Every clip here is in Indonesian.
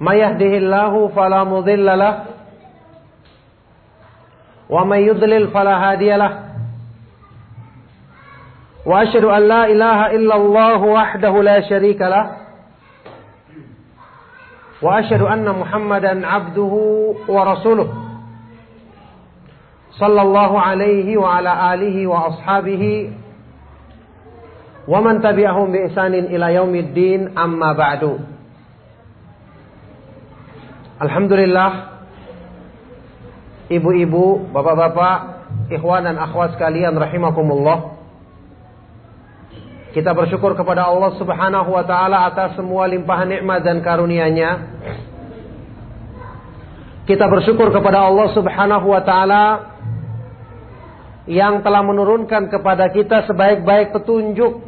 ما يهده الله فلا مضل له ومن يضلل فلا هادي له. وأشهد أن لا إله إلا الله وحده لا شريك له وأشهد أن محمدا عبده ورسوله صلى الله عليه وعلى آله وأصحابه ومن تبعهم بإحسان إلى يوم الدين. أما بعد Alhamdulillah Ibu-ibu, bapak-bapak, ikhwan dan akhwat sekalian rahimakumullah. Kita bersyukur kepada Allah Subhanahu wa taala atas semua limpahan nikmat dan karunia-Nya. Kita bersyukur kepada Allah Subhanahu wa taala yang telah menurunkan kepada kita sebaik-baik petunjuk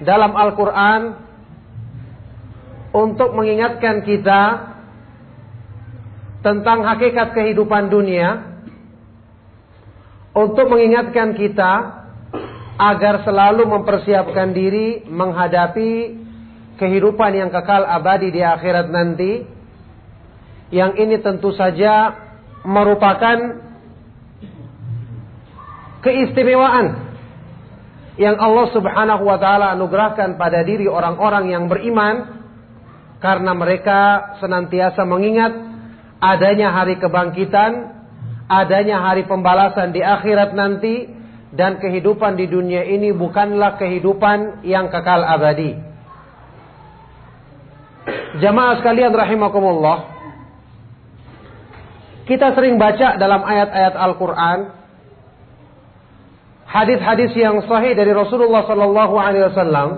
dalam Al-Qur'an untuk mengingatkan kita tentang hakikat kehidupan dunia untuk mengingatkan kita agar selalu mempersiapkan diri menghadapi kehidupan yang kekal abadi di akhirat nanti yang ini tentu saja merupakan keistimewaan yang Allah Subhanahu wa taala anugerahkan pada diri orang-orang yang beriman karena mereka senantiasa mengingat adanya hari kebangkitan, adanya hari pembalasan di akhirat nanti, dan kehidupan di dunia ini bukanlah kehidupan yang kekal abadi. Jamaah sekalian rahimakumullah. Kita sering baca dalam ayat-ayat Al-Quran. Hadis-hadis yang sahih dari Rasulullah Sallallahu Alaihi Wasallam.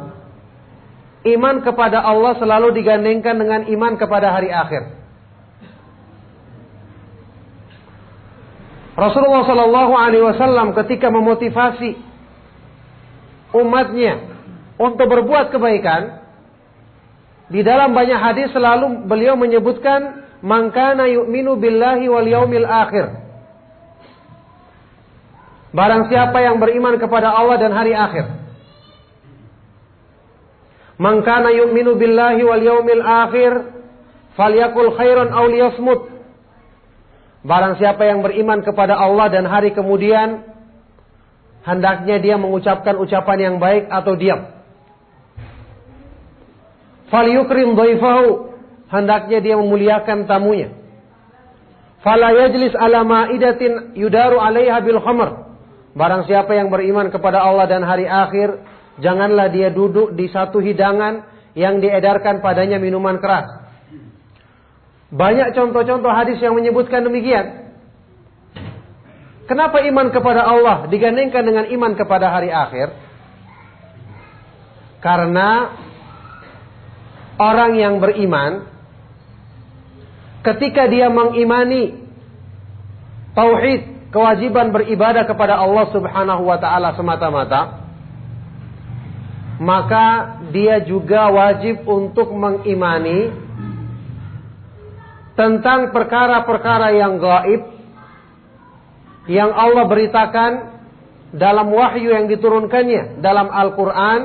Iman kepada Allah selalu digandengkan dengan iman kepada hari akhir. Rasulullah Shallallahu Alaihi Wasallam ketika memotivasi umatnya untuk berbuat kebaikan, di dalam banyak hadis selalu beliau menyebutkan mangkana yu'minu billahi wal yaumil akhir. Barang siapa yang beriman kepada Allah dan hari akhir. Mangkana yu'minu billahi wal yaumil akhir falyakul khairan aw liyasmut. Barang siapa yang beriman kepada Allah dan hari kemudian hendaknya dia mengucapkan ucapan yang baik atau diam. Falyukrim dhaifahu hendaknya dia memuliakan tamunya. Fala yajlis ala ma'idatin yudaru 'alaiha bil khamr. Barang siapa yang beriman kepada Allah dan hari akhir, janganlah dia duduk di satu hidangan yang diedarkan padanya minuman keras. Banyak contoh-contoh hadis yang menyebutkan demikian. Kenapa iman kepada Allah digandengkan dengan iman kepada hari akhir? Karena orang yang beriman ketika dia mengimani tauhid, kewajiban beribadah kepada Allah Subhanahu wa taala semata-mata, maka dia juga wajib untuk mengimani tentang perkara-perkara yang gaib yang Allah beritakan dalam wahyu yang diturunkannya dalam Al-Quran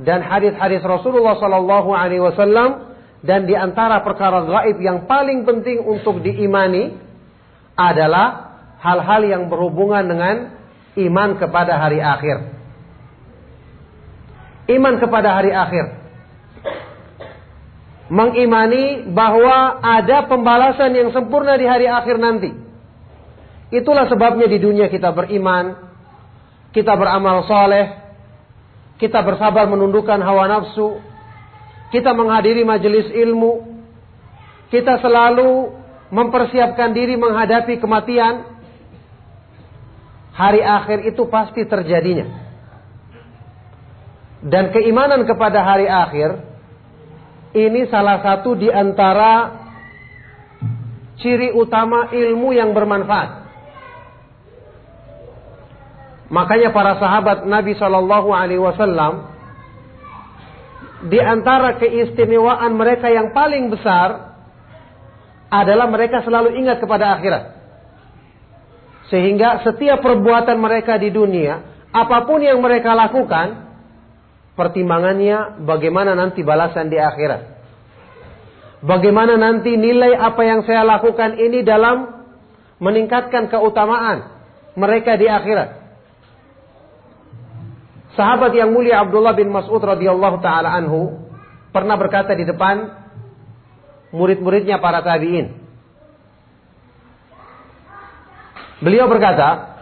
dan hadis-hadis Rasulullah Sallallahu Alaihi Wasallam dan di antara perkara gaib yang paling penting untuk diimani adalah hal-hal yang berhubungan dengan iman kepada hari akhir. Iman kepada hari akhir mengimani bahwa ada pembalasan yang sempurna di hari akhir nanti. Itulah sebabnya di dunia kita beriman, kita beramal soleh, kita bersabar menundukkan hawa nafsu, kita menghadiri majelis ilmu, kita selalu mempersiapkan diri menghadapi kematian. Hari akhir itu pasti terjadinya. Dan keimanan kepada hari akhir ini salah satu di antara ciri utama ilmu yang bermanfaat. Makanya para sahabat Nabi Shallallahu Alaihi Wasallam di antara keistimewaan mereka yang paling besar adalah mereka selalu ingat kepada akhirat. Sehingga setiap perbuatan mereka di dunia, apa pun yang mereka lakukan, pertimbangannya bagaimana nanti balasan di akhirat. Bagaimana nanti nilai apa yang saya lakukan ini dalam meningkatkan keutamaan mereka di akhirat. Sahabat yang mulia Abdullah bin Mas'ud radhiyallahu taala anhu pernah berkata di depan murid-muridnya para tabi'in. Beliau berkata,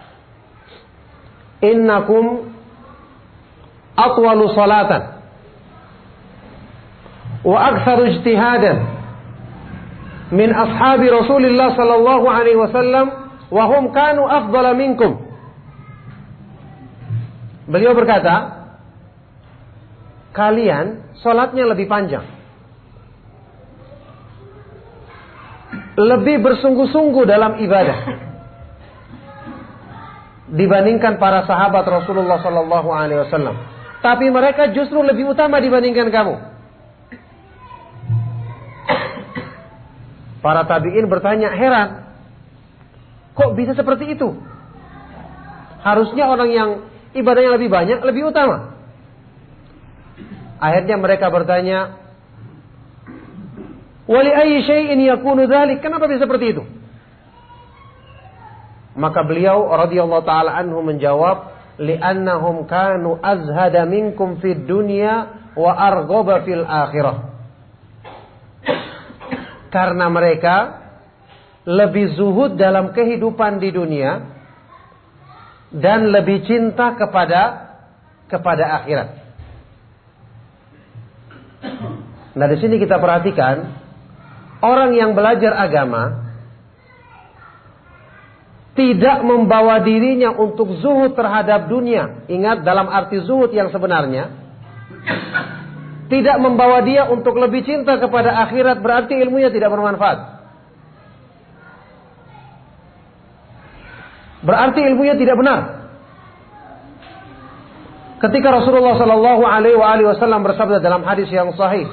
"Innakum atwalu salatan wa aktsaru ijtihadan min ashabi Rasulillah sallallahu alaihi wasallam wa hum kanu afdala minkum." Beliau berkata, "Kalian salatnya lebih panjang." Lebih bersungguh-sungguh dalam ibadah dibandingkan para sahabat Rasulullah Sallallahu Alaihi Wasallam. Tapi mereka justru lebih utama dibandingkan kamu. Para tabiin bertanya, heran, kok bisa seperti itu? Harusnya orang yang ibadahnya lebih banyak lebih utama. Akhirnya mereka bertanya, "Wali ayyi syai'in yakunu dzalik?" Kenapa bisa seperti itu? Maka beliau radhiyallahu taala anhu menjawab, "Li'annahum kanu azhada minkum fid dunya wa arghaba fil akhirah." Karena mereka lebih zuhud dalam kehidupan di dunia dan lebih cinta kepada kepada akhirat. Nah, di sini kita perhatikan orang yang belajar agama tidak membawa dirinya untuk zuhud terhadap dunia. Ingat dalam arti zuhud yang sebenarnya. Tidak membawa dia untuk lebih cinta kepada akhirat berarti ilmunya tidak bermanfaat. Berarti ilmunya tidak benar. Ketika Rasulullah Shallallahu Alaihi Wasallam bersabda dalam hadis yang sahih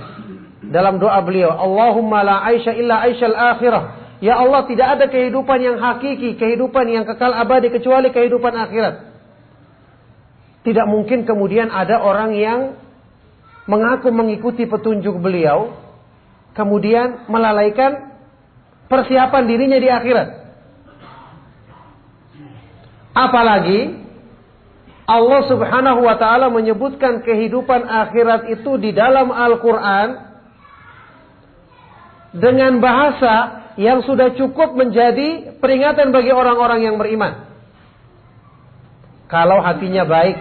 dalam doa beliau, Allahumma la aisha illa aishal akhirah Ya Allah tidak ada kehidupan yang hakiki, kehidupan yang kekal abadi kecuali kehidupan akhirat. Tidak mungkin kemudian ada orang yang mengaku mengikuti petunjuk beliau, kemudian melalaikan persiapan dirinya di akhirat. Apalagi Allah Subhanahu wa taala menyebutkan kehidupan akhirat itu di dalam Al-Qur'an dengan bahasa yang sudah cukup menjadi peringatan bagi orang-orang yang beriman. Kalau hatinya baik,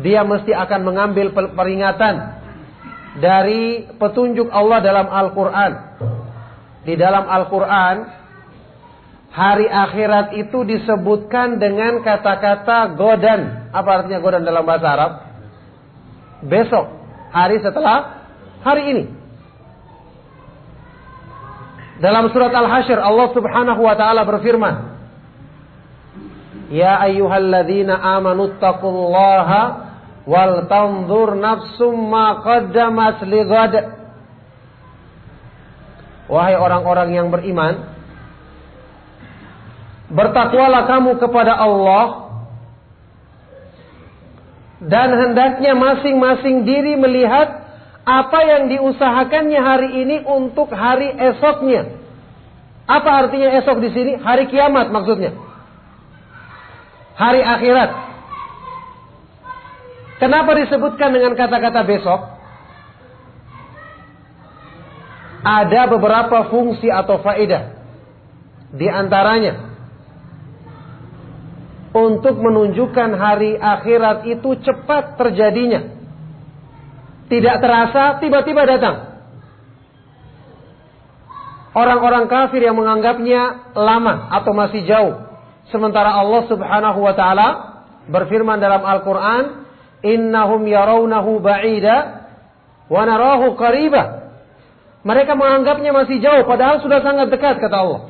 dia mesti akan mengambil peringatan dari petunjuk Allah dalam Al-Quran. Di dalam Al-Quran, hari akhirat itu disebutkan dengan kata-kata godan. Apa artinya godan dalam bahasa Arab? Besok, hari setelah hari ini. Dalam surat Al-Hasyr Allah Subhanahu wa taala berfirman, "Ya ayyuhalladzina amanu taqullaha wal tanzur nafsum ma qaddamat lighad." Wahai orang-orang yang beriman, bertakwalah kamu kepada Allah dan hendaknya masing-masing diri melihat apa yang diusahakannya hari ini untuk hari esoknya. Apa artinya esok di sini? Hari kiamat maksudnya. Hari akhirat. Kenapa disebutkan dengan kata-kata besok? Ada beberapa fungsi atau faedah. Di antaranya untuk menunjukkan hari akhirat itu cepat terjadinya. Tidak terasa tiba-tiba datang. Orang-orang kafir yang menganggapnya lama atau masih jauh. Sementara Allah subhanahu wa ta'ala berfirman dalam Al-Quran. Innahum yarawnahu ba'ida wa narahu qariba. Mereka menganggapnya masih jauh, padahal sudah sangat dekat, kata Allah.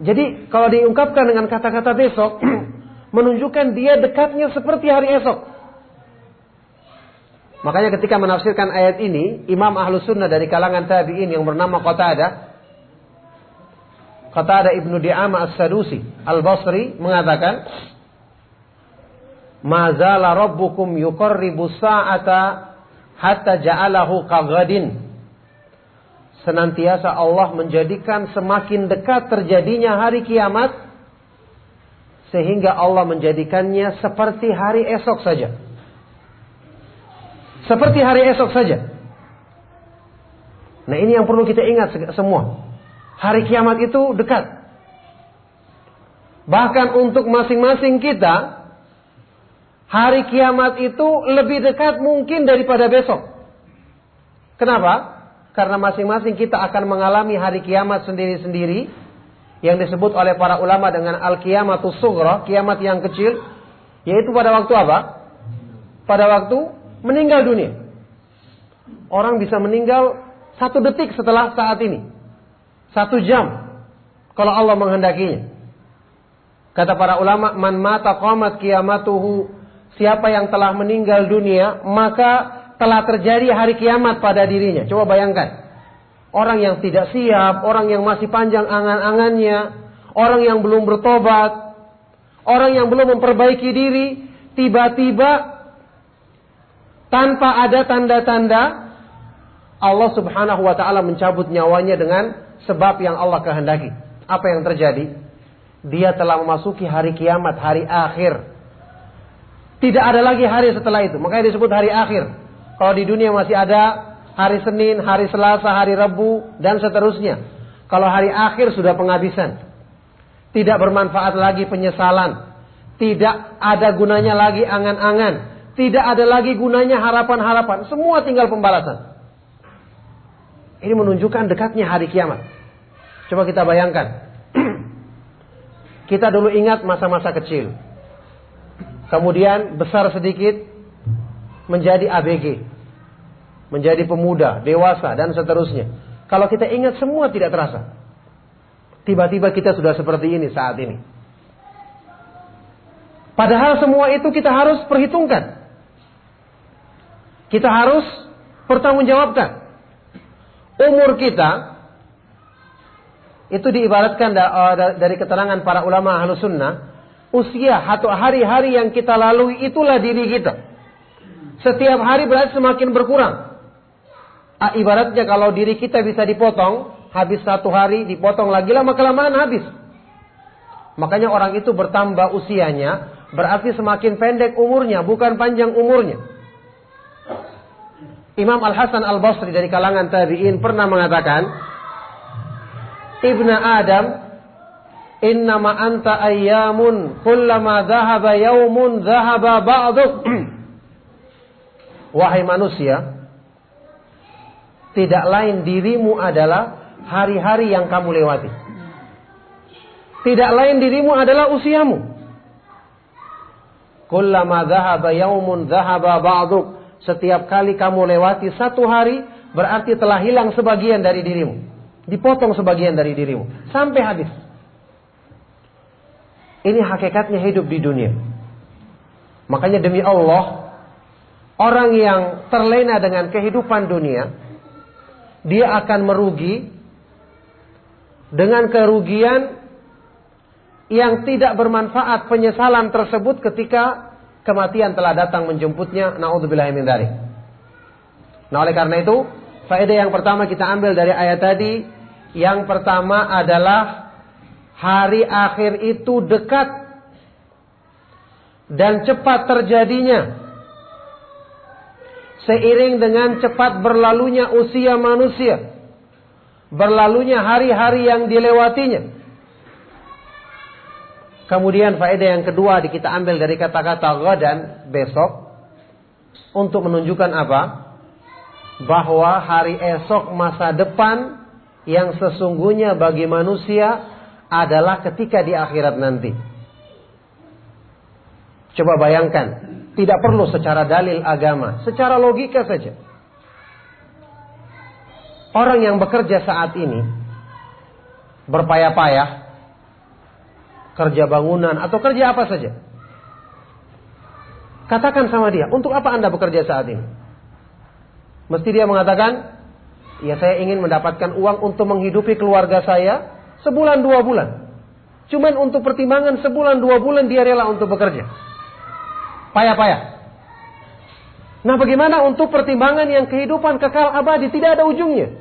Jadi, kalau diungkapkan dengan kata-kata besok, menunjukkan dia dekatnya seperti hari esok. Makanya ketika menafsirkan ayat ini, Imam Ahlus Sunnah dari kalangan tabi'in yang bernama Qatadah, Qatadah Ibnu Di'amah As-Sadusi Al-Basri mengatakan, "Mazala rabbukum yuqarribu sa'ata hatta ja'alahu kagadin. Senantiasa Allah menjadikan semakin dekat terjadinya hari kiamat sehingga Allah menjadikannya seperti hari esok saja. Seperti hari esok saja. Nah ini yang perlu kita ingat semua. Hari kiamat itu dekat. Bahkan untuk masing-masing kita, hari kiamat itu lebih dekat mungkin daripada besok. Kenapa? Karena masing-masing kita akan mengalami hari kiamat sendiri-sendiri yang disebut oleh para ulama dengan al-kiamatus sughra, kiamat yang kecil, yaitu pada waktu apa? Pada waktu meninggal dunia. Orang bisa meninggal satu detik setelah saat ini. Satu jam. Kalau Allah menghendakinya. Kata para ulama, man mata qamat kiamatuhu siapa yang telah meninggal dunia, maka telah terjadi hari kiamat pada dirinya. Coba bayangkan. Orang yang tidak siap, orang yang masih panjang angan-angannya, orang yang belum bertobat, orang yang belum memperbaiki diri, tiba-tiba tanpa ada tanda-tanda Allah Subhanahu wa taala mencabut nyawanya dengan sebab yang Allah kehendaki. Apa yang terjadi? Dia telah memasuki hari kiamat, hari akhir. Tidak ada lagi hari setelah itu. Makanya disebut hari akhir. Kalau di dunia masih ada hari Senin, hari Selasa, hari Rabu, dan seterusnya. Kalau hari akhir sudah penghabisan. Tidak bermanfaat lagi penyesalan. Tidak ada gunanya lagi angan-angan. Tidak ada lagi gunanya harapan-harapan. Semua tinggal pembalasan. Ini menunjukkan dekatnya hari kiamat. Coba kita bayangkan. kita dulu ingat masa-masa kecil. Kemudian besar sedikit menjadi ABG. Menjadi pemuda, dewasa dan seterusnya. Kalau kita ingat semua tidak terasa. Tiba-tiba kita sudah seperti ini saat ini. Padahal semua itu kita harus perhitungkan. Kita harus pertanggungjawabkan. Umur kita itu diibaratkan dari keterangan para ulama ahlu sunnah usia atau hari-hari yang kita lalui itulah diri kita. Setiap hari berarti semakin berkurang. Ah, ibaratnya kalau diri kita bisa dipotong, habis satu hari dipotong lagi lama kelamaan habis. Makanya orang itu bertambah usianya, berarti semakin pendek umurnya, bukan panjang umurnya. Imam Al Hasan Al Basri dari kalangan tabiin pernah mengatakan, Ibnu Adam Innama anta ayyamun kullama dhahaba yaumun dhahaba ba'duk. Wahai manusia, tidak lain dirimu adalah hari-hari yang kamu lewati. Tidak lain dirimu adalah usiamu. Kullama dhahaba yaumun dhahaba ba'duk. Setiap kali kamu lewati satu hari, berarti telah hilang sebagian dari dirimu. Dipotong sebagian dari dirimu. Sampai habis. Ini hakikatnya hidup di dunia. Makanya demi Allah, orang yang terlena dengan kehidupan dunia, dia akan merugi dengan kerugian yang tidak bermanfaat penyesalan tersebut ketika kematian telah datang menjemputnya. Nauzubillah min dzalik. Nah, oleh karena itu, faedah yang pertama kita ambil dari ayat tadi, yang pertama adalah hari akhir itu dekat dan cepat terjadinya. Seiring dengan cepat berlalunya usia manusia, berlalunya hari-hari yang dilewatinya. Kemudian faedah yang kedua kita ambil dari kata-kata dan besok untuk menunjukkan apa? Bahwa hari esok masa depan yang sesungguhnya bagi manusia adalah ketika di akhirat nanti. Coba bayangkan, tidak perlu secara dalil agama, secara logika saja. orang yang bekerja saat ini berpayah-payah kerja bangunan atau kerja apa saja. Katakan sama dia, untuk apa Anda bekerja saat ini? Mesti dia mengatakan, ya saya ingin mendapatkan uang untuk menghidupi keluarga saya sebulan dua bulan. Cuman untuk pertimbangan sebulan dua bulan dia rela untuk bekerja. Payah-payah. Nah bagaimana untuk pertimbangan yang kehidupan kekal abadi tidak ada ujungnya?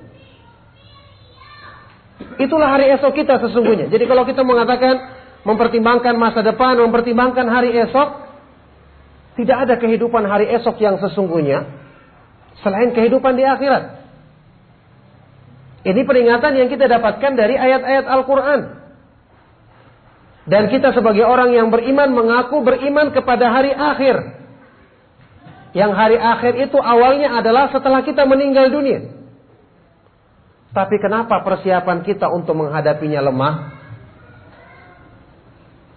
Itulah hari esok kita sesungguhnya. Jadi kalau kita mengatakan mempertimbangkan masa depan, mempertimbangkan hari esok, tidak ada kehidupan hari esok yang sesungguhnya selain kehidupan di akhirat. Ini peringatan yang kita dapatkan dari ayat-ayat Al-Quran. Dan kita sebagai orang yang beriman mengaku beriman kepada hari akhir. Yang hari akhir itu awalnya adalah setelah kita meninggal dunia. Tapi kenapa persiapan kita untuk menghadapinya lemah?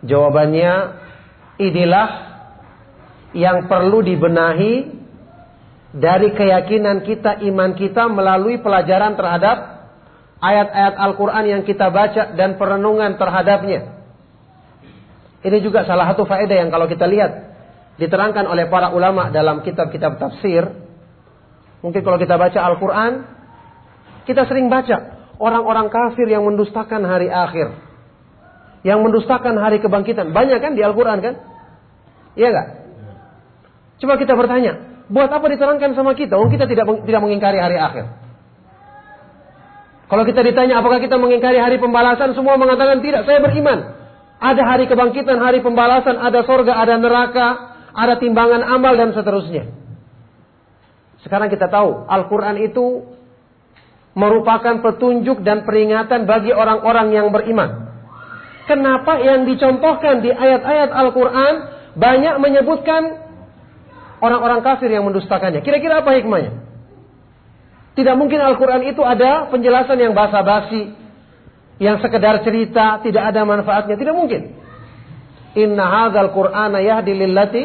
Jawabannya inilah yang perlu dibenahi dari keyakinan kita, iman kita melalui pelajaran terhadap ayat-ayat Al-Quran yang kita baca dan perenungan terhadapnya. Ini juga salah satu faedah yang kalau kita lihat diterangkan oleh para ulama dalam kitab-kitab tafsir. Mungkin kalau kita baca Al-Quran, kita sering baca orang-orang kafir yang mendustakan hari akhir. Yang mendustakan hari kebangkitan. Banyak kan di Al-Quran kan? Iya gak? Coba kita bertanya, buat apa diterangkan sama kita? Oh kita tidak tidak mengingkari hari akhir. Kalau kita ditanya apakah kita mengingkari hari pembalasan, semua mengatakan tidak, saya beriman. Ada hari kebangkitan, hari pembalasan, ada sorga, ada neraka, ada timbangan amal dan seterusnya. Sekarang kita tahu Al-Quran itu merupakan petunjuk dan peringatan bagi orang-orang yang beriman. Kenapa yang dicontohkan di ayat-ayat Al-Quran banyak menyebutkan orang-orang kafir yang mendustakannya? Kira-kira apa hikmahnya? Tidak mungkin Al-Quran itu ada penjelasan yang basa-basi, yang sekedar cerita, tidak ada manfaatnya. Tidak mungkin. Inna hadzal Qur'ana yahdi lillati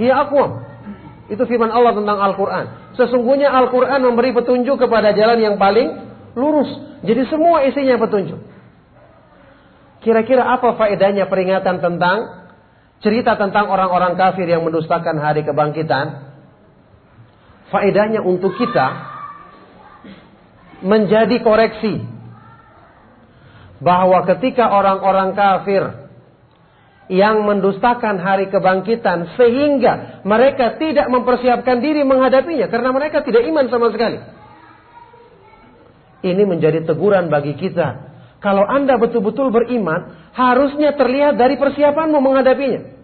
Hiya aqwam. Itu firman Allah tentang Al-Quran. Sesungguhnya Al-Quran memberi petunjuk kepada jalan yang paling lurus. Jadi semua isinya petunjuk. Kira-kira apa faedahnya peringatan tentang cerita tentang orang-orang kafir yang mendustakan hari kebangkitan? Faedahnya untuk kita menjadi koreksi bahwa ketika orang-orang kafir yang mendustakan hari kebangkitan sehingga mereka tidak mempersiapkan diri menghadapinya karena mereka tidak iman sama sekali. Ini menjadi teguran bagi kita. Kalau Anda betul-betul beriman, harusnya terlihat dari persiapanmu menghadapinya.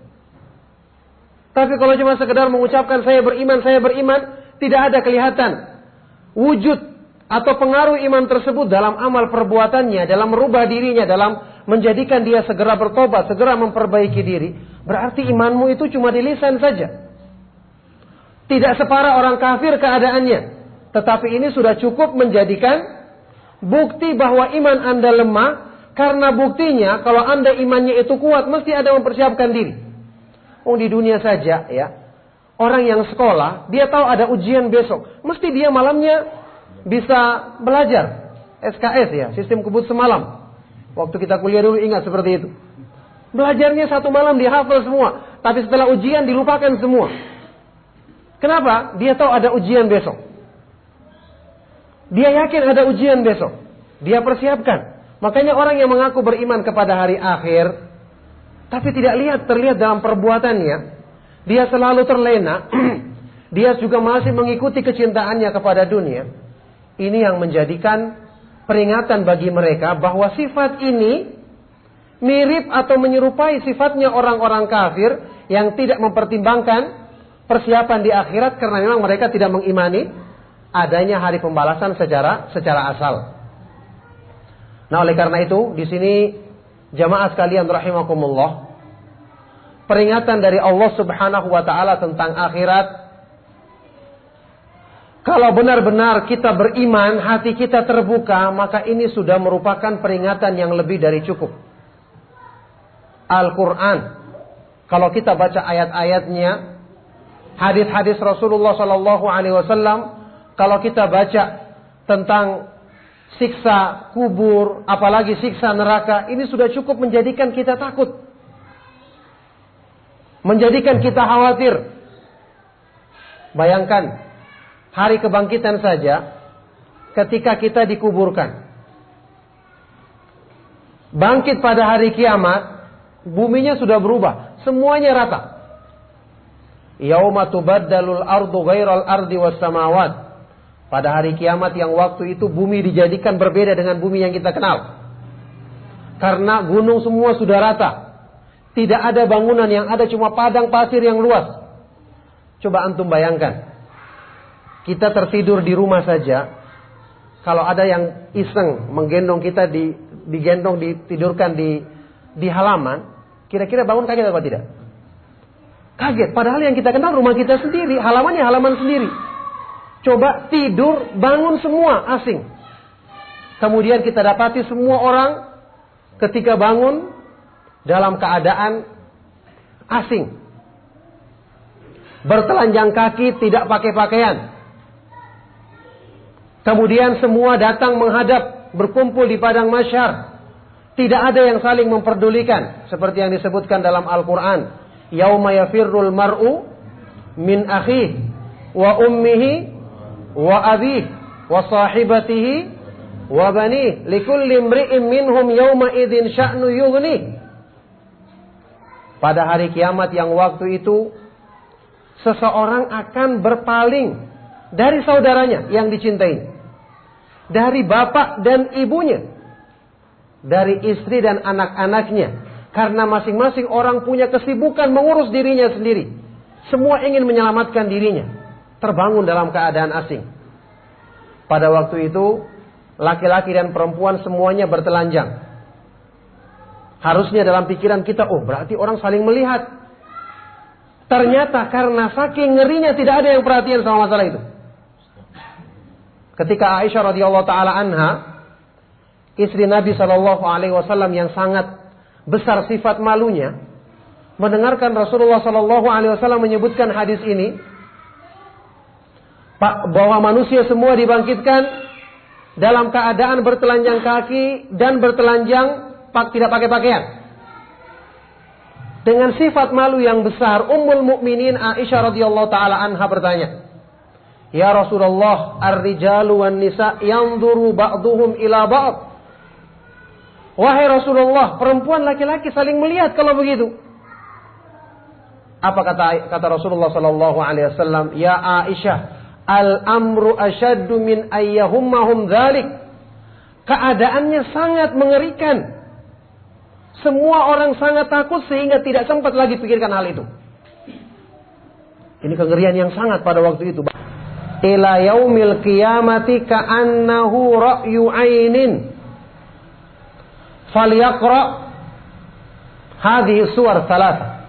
Tapi kalau cuma sekedar mengucapkan saya beriman, saya beriman, tidak ada kelihatan wujud atau pengaruh iman tersebut dalam amal perbuatannya, dalam merubah dirinya, dalam menjadikan dia segera bertobat, segera memperbaiki diri, berarti imanmu itu cuma di lisan saja. Tidak separah orang kafir keadaannya. Tetapi ini sudah cukup menjadikan bukti bahwa iman Anda lemah karena buktinya kalau Anda imannya itu kuat mesti ada mempersiapkan diri. Oh di dunia saja ya. Orang yang sekolah, dia tahu ada ujian besok. Mesti dia malamnya bisa belajar. SKS ya, sistem kebut semalam. Waktu kita kuliah dulu ingat seperti itu. Belajarnya satu malam dihafal semua. Tapi setelah ujian dilupakan semua. Kenapa? Dia tahu ada ujian besok. Dia yakin ada ujian besok. Dia persiapkan. Makanya orang yang mengaku beriman kepada hari akhir. Tapi tidak lihat terlihat dalam perbuatannya. Dia selalu terlena. dia juga masih mengikuti kecintaannya kepada dunia. Ini yang menjadikan peringatan bagi mereka bahwa sifat ini mirip atau menyerupai sifatnya orang-orang kafir yang tidak mempertimbangkan persiapan di akhirat karena memang mereka tidak mengimani adanya hari pembalasan secara secara asal. Nah, oleh karena itu di sini jamaah sekalian rahimakumullah peringatan dari Allah Subhanahu wa taala tentang akhirat kalau benar-benar kita beriman, hati kita terbuka, maka ini sudah merupakan peringatan yang lebih dari cukup. Al-Quran. Kalau kita baca ayat-ayatnya, hadis-hadis Rasulullah Sallallahu Alaihi Wasallam, kalau kita baca tentang siksa kubur, apalagi siksa neraka, ini sudah cukup menjadikan kita takut. Menjadikan kita khawatir. Bayangkan, hari kebangkitan saja, ketika kita dikuburkan. Bangkit pada hari kiamat, buminya sudah berubah. Semuanya rata. Yauma tubaddalul ardu ghairal ardi was samawat. Pada hari kiamat yang waktu itu bumi dijadikan berbeda dengan bumi yang kita kenal. Karena gunung semua sudah rata. Tidak ada bangunan yang ada cuma padang pasir yang luas. Coba antum bayangkan. Kita tertidur di rumah saja. Kalau ada yang iseng menggendong kita di digendong ditidurkan di di halaman, kira-kira bangun kaget apa tidak? Kaget. Padahal yang kita kenal rumah kita sendiri, halamannya halaman sendiri. Coba tidur, bangun semua asing. Kemudian kita dapati semua orang ketika bangun dalam keadaan asing. Bertelanjang kaki, tidak pakai pakaian. Kemudian semua datang menghadap, berkumpul di padang masyar. Tidak ada yang saling memperdulikan. Seperti yang disebutkan dalam Al-Quran. Yauma yafirrul mar'u min akhih wa ummihi wa abih wa sahibatihi wa bani likulli imri'in minhum yawma idzin sya'nu yughni pada hari kiamat yang waktu itu seseorang akan berpaling dari saudaranya yang dicintai dari bapak dan ibunya dari istri dan anak-anaknya. Karena masing-masing orang punya kesibukan mengurus dirinya sendiri. Semua ingin menyelamatkan dirinya terbangun dalam keadaan asing. Pada waktu itu, laki-laki dan perempuan semuanya bertelanjang. Harusnya dalam pikiran kita, oh berarti orang saling melihat. Ternyata karena saking ngerinya tidak ada yang perhatian sama masalah itu. Ketika Aisyah radhiyallahu taala anha, istri Nabi Shallallahu alaihi wasallam yang sangat besar sifat malunya, mendengarkan Rasulullah Shallallahu alaihi wasallam menyebutkan hadis ini, bahwa manusia semua dibangkitkan dalam keadaan bertelanjang kaki dan bertelanjang tidak pakai pakaian. Dengan sifat malu yang besar, Ummul Mukminin Aisyah radhiyallahu taala anha bertanya, "Ya Rasulullah, ar-rijalu wan nisa yanzuru ba'dhum ila ba'd." Wahai Rasulullah, perempuan laki-laki saling melihat kalau begitu. Apa kata kata Rasulullah sallallahu alaihi wasallam? Ya Aisyah, Al-amru asyaddu min ayyahummahum dhalik. Keadaannya sangat mengerikan. Semua orang sangat takut sehingga tidak sempat lagi pikirkan hal itu. Ini kengerian yang sangat pada waktu itu. Ila yaumil qiyamati ka'annahu ra'yu ainin. Falyaqra hadhihi suwar thalatha.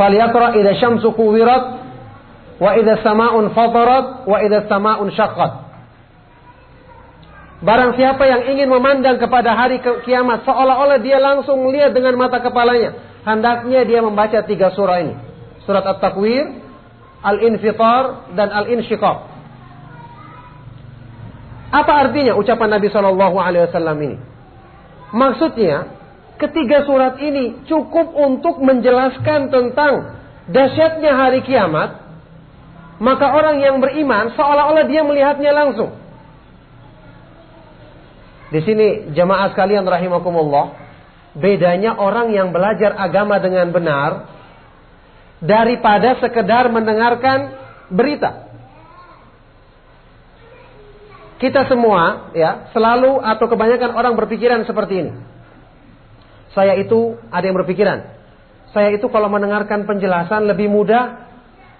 Falyaqra idza syamsu kuwirat Wa idza sama'un fatarat wa idza sama'un syaqqat. Barang siapa yang ingin memandang kepada hari kiamat seolah-olah dia langsung melihat dengan mata kepalanya, hendaknya dia membaca tiga surah ini. Surat At-Takwir, Al-Infitar dan Al-Insyiqaq. Apa artinya ucapan Nabi Shallallahu alaihi wasallam ini? Maksudnya, ketiga surat ini cukup untuk menjelaskan tentang dahsyatnya hari kiamat maka orang yang beriman seolah-olah dia melihatnya langsung. Di sini jemaah sekalian rahimakumullah, bedanya orang yang belajar agama dengan benar daripada sekedar mendengarkan berita. Kita semua ya, selalu atau kebanyakan orang berpikiran seperti ini. Saya itu ada yang berpikiran. Saya itu kalau mendengarkan penjelasan lebih mudah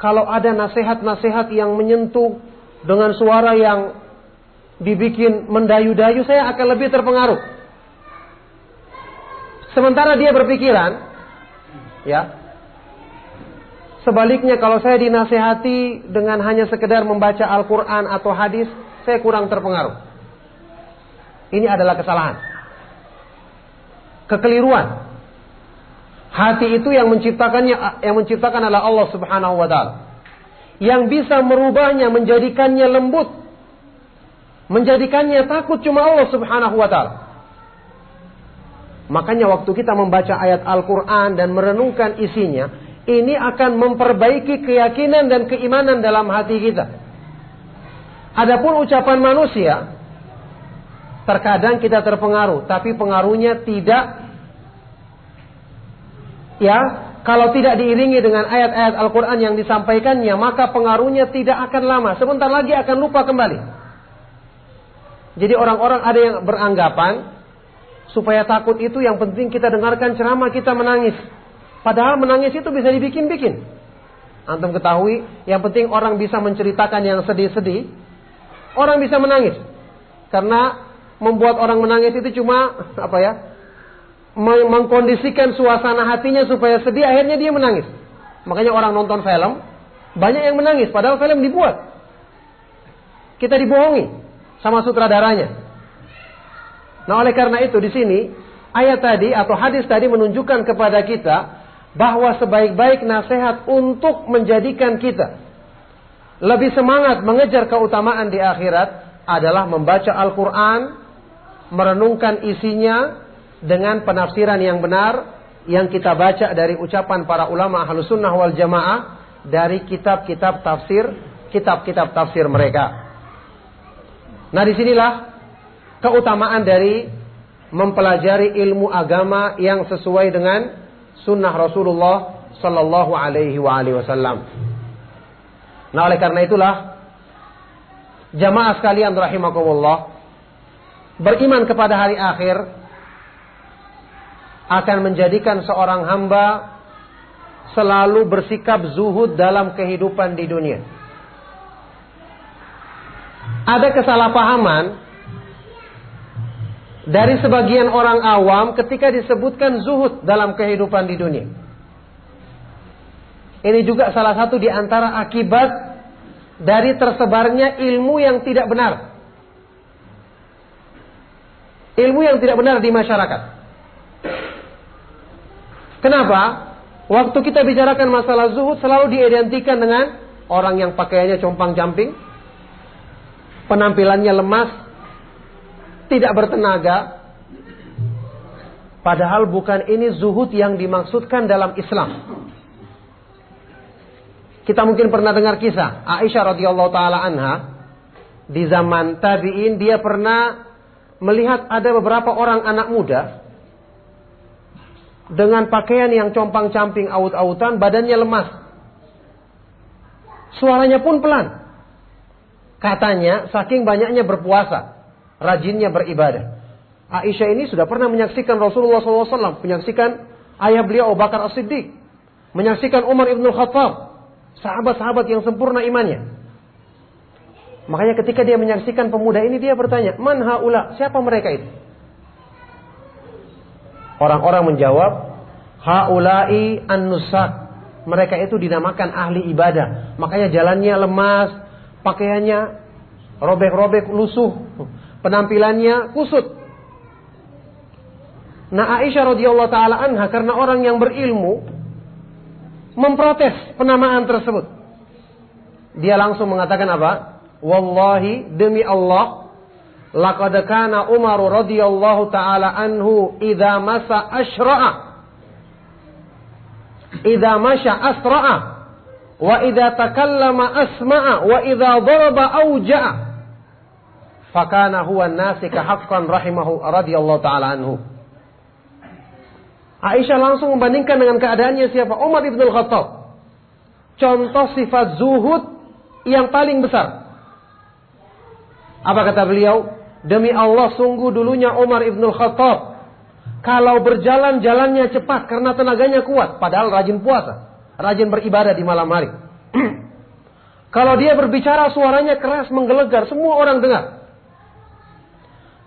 kalau ada nasihat-nasihat yang menyentuh dengan suara yang dibikin mendayu-dayu, saya akan lebih terpengaruh. Sementara dia berpikiran, ya, sebaliknya kalau saya dinasehati dengan hanya sekedar membaca Al-Quran atau hadis, saya kurang terpengaruh. Ini adalah kesalahan. Kekeliruan. Hati itu yang menciptakannya yang menciptakan adalah Allah Subhanahu wa taala. Yang bisa merubahnya menjadikannya lembut menjadikannya takut cuma Allah Subhanahu wa taala. Makanya waktu kita membaca ayat Al-Qur'an dan merenungkan isinya, ini akan memperbaiki keyakinan dan keimanan dalam hati kita. Adapun ucapan manusia, terkadang kita terpengaruh, tapi pengaruhnya tidak ya, kalau tidak diiringi dengan ayat-ayat Al-Qur'an yang disampaikannya, maka pengaruhnya tidak akan lama, sebentar lagi akan lupa kembali. Jadi orang-orang ada yang beranggapan supaya takut itu yang penting kita dengarkan ceramah kita menangis. Padahal menangis itu bisa dibikin-bikin. Antum ketahui, yang penting orang bisa menceritakan yang sedih-sedih, orang bisa menangis. Karena membuat orang menangis itu cuma apa ya? Mengkondisikan suasana hatinya supaya sedih akhirnya dia menangis. Makanya orang nonton film banyak yang menangis padahal film dibuat. Kita dibohongi sama sutradaranya. Nah, oleh karena itu di sini ayat tadi atau hadis tadi menunjukkan kepada kita bahwa sebaik-baik nasihat untuk menjadikan kita lebih semangat mengejar keutamaan di akhirat adalah membaca Al-Qur'an, merenungkan isinya dengan penafsiran yang benar yang kita baca dari ucapan para ulama Ahlus Sunnah wal Jamaah dari kitab-kitab tafsir, kitab-kitab tafsir mereka. Nah di sinilah keutamaan dari mempelajari ilmu agama yang sesuai dengan sunnah Rasulullah Sallallahu Alaihi Wasallam. Nah oleh karena itulah jamaah sekalian rahimakumullah beriman kepada hari akhir akan menjadikan seorang hamba selalu bersikap zuhud dalam kehidupan di dunia ada kesalahpahaman dari sebagian orang awam ketika disebutkan zuhud dalam kehidupan di dunia. Ini juga salah satu di antara akibat dari tersebarnya ilmu yang tidak benar. Ilmu yang tidak benar di masyarakat. Kenapa? Waktu kita bicarakan masalah zuhud selalu diidentikan dengan orang yang pakaiannya compang-camping, penampilannya lemas, tidak bertenaga. Padahal bukan ini zuhud yang dimaksudkan dalam Islam. Kita mungkin pernah dengar kisah Aisyah radhiyallahu taala anha di zaman tabi'in dia pernah melihat ada beberapa orang anak muda dengan pakaian yang compang-camping aut-autan, badannya lemas. Suaranya pun pelan. Katanya saking banyaknya berpuasa, rajinnya beribadah. Aisyah ini sudah pernah menyaksikan Rasulullah SAW, menyaksikan ayah beliau Abu Bakar As-Siddiq, menyaksikan Umar Ibn Khattab, sahabat-sahabat yang sempurna imannya. Makanya ketika dia menyaksikan pemuda ini dia bertanya, "Man haula? Siapa mereka itu?" Orang-orang menjawab, "Haula'i an-nusak." Mereka itu dinamakan ahli ibadah. Makanya jalannya lemas, pakaiannya robek-robek lusuh, penampilannya kusut. Nah Aisyah radhiyallahu taala anha karena orang yang berilmu memprotes penamaan tersebut. Dia langsung mengatakan apa? Wallahi demi Allah laqad kana Umar radhiyallahu taala anhu idza masa ashra'a. Idza masya asra'a. Wa idza takallama asma'a. Wa idza daraba auja'a fakana huwa nasika haqqan rahimahu radhiyallahu taala anhu. Aisyah langsung membandingkan dengan keadaannya siapa? Umar ibn al-Khattab. Contoh sifat zuhud yang paling besar. Apa kata beliau demi Allah sungguh dulunya Umar ibn al-Khattab kalau berjalan jalannya cepat karena tenaganya kuat padahal rajin puasa rajin beribadah di malam hari. Kalau dia berbicara suaranya keras menggelegar, semua orang dengar.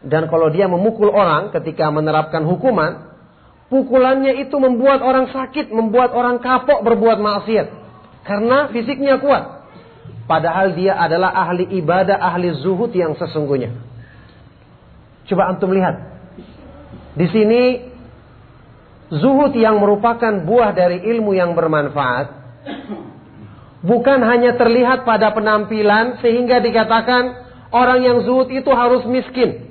Dan kalau dia memukul orang ketika menerapkan hukuman, pukulannya itu membuat orang sakit, membuat orang kapok berbuat maksiat. Karena fisiknya kuat. Padahal dia adalah ahli ibadah, ahli zuhud yang sesungguhnya. Coba antum lihat. Di sini Zuhud yang merupakan buah dari ilmu yang bermanfaat bukan hanya terlihat pada penampilan sehingga dikatakan orang yang zuhud itu harus miskin.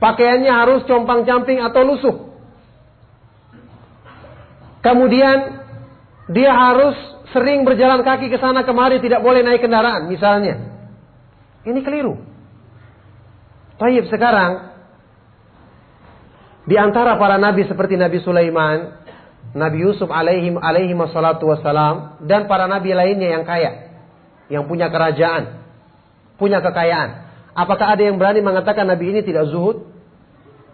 Pakaiannya harus compang-camping atau lusuh. Kemudian dia harus sering berjalan kaki ke sana kemari tidak boleh naik kendaraan misalnya. Ini keliru. Tayyib sekarang di antara para nabi seperti Nabi Sulaiman, Nabi Yusuf alaihi alaihi wassalatu wassalam dan para nabi lainnya yang kaya, yang punya kerajaan, punya kekayaan. Apakah ada yang berani mengatakan nabi ini tidak zuhud?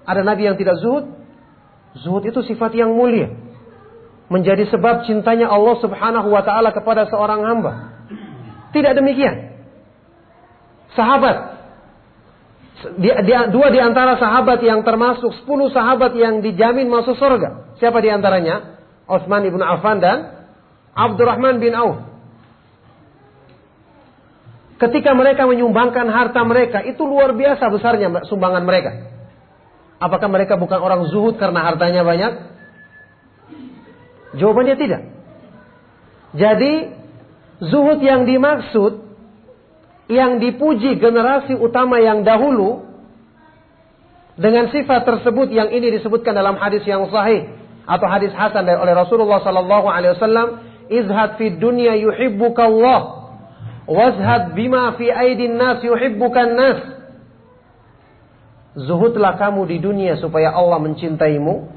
Ada nabi yang tidak zuhud? Zuhud itu sifat yang mulia. Menjadi sebab cintanya Allah subhanahu wa ta'ala kepada seorang hamba. Tidak demikian. Sahabat. Di, di, dua di antara sahabat yang termasuk sepuluh sahabat yang dijamin masuk surga. Siapa di antaranya? Osman ibn Affan dan Abdurrahman bin Auf. Ketika mereka menyumbangkan harta mereka, itu luar biasa besarnya sumbangan mereka. Apakah mereka bukan orang zuhud karena hartanya banyak? Jawabannya tidak. Jadi zuhud yang dimaksud yang dipuji generasi utama yang dahulu dengan sifat tersebut yang ini disebutkan dalam hadis yang sahih atau hadis hasan dari oleh Rasulullah sallallahu alaihi wasallam izhad fi dunya yuhibbuka Allah wazhad bima fi aidin nas yuhibbukan nas Zuhudlah kamu di dunia supaya Allah mencintaimu.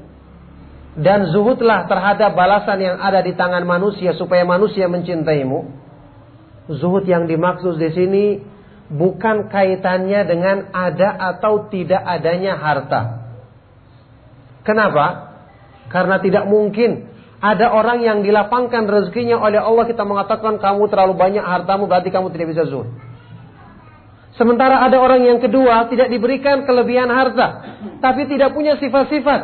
Dan zuhudlah terhadap balasan yang ada di tangan manusia supaya manusia mencintaimu. Zuhud yang dimaksud di sini bukan kaitannya dengan ada atau tidak adanya harta. Kenapa? Karena tidak mungkin ada orang yang dilapangkan rezekinya oleh Allah kita mengatakan kamu terlalu banyak hartamu berarti kamu tidak bisa zuhud. Sementara ada orang yang kedua tidak diberikan kelebihan harta, tapi tidak punya sifat-sifat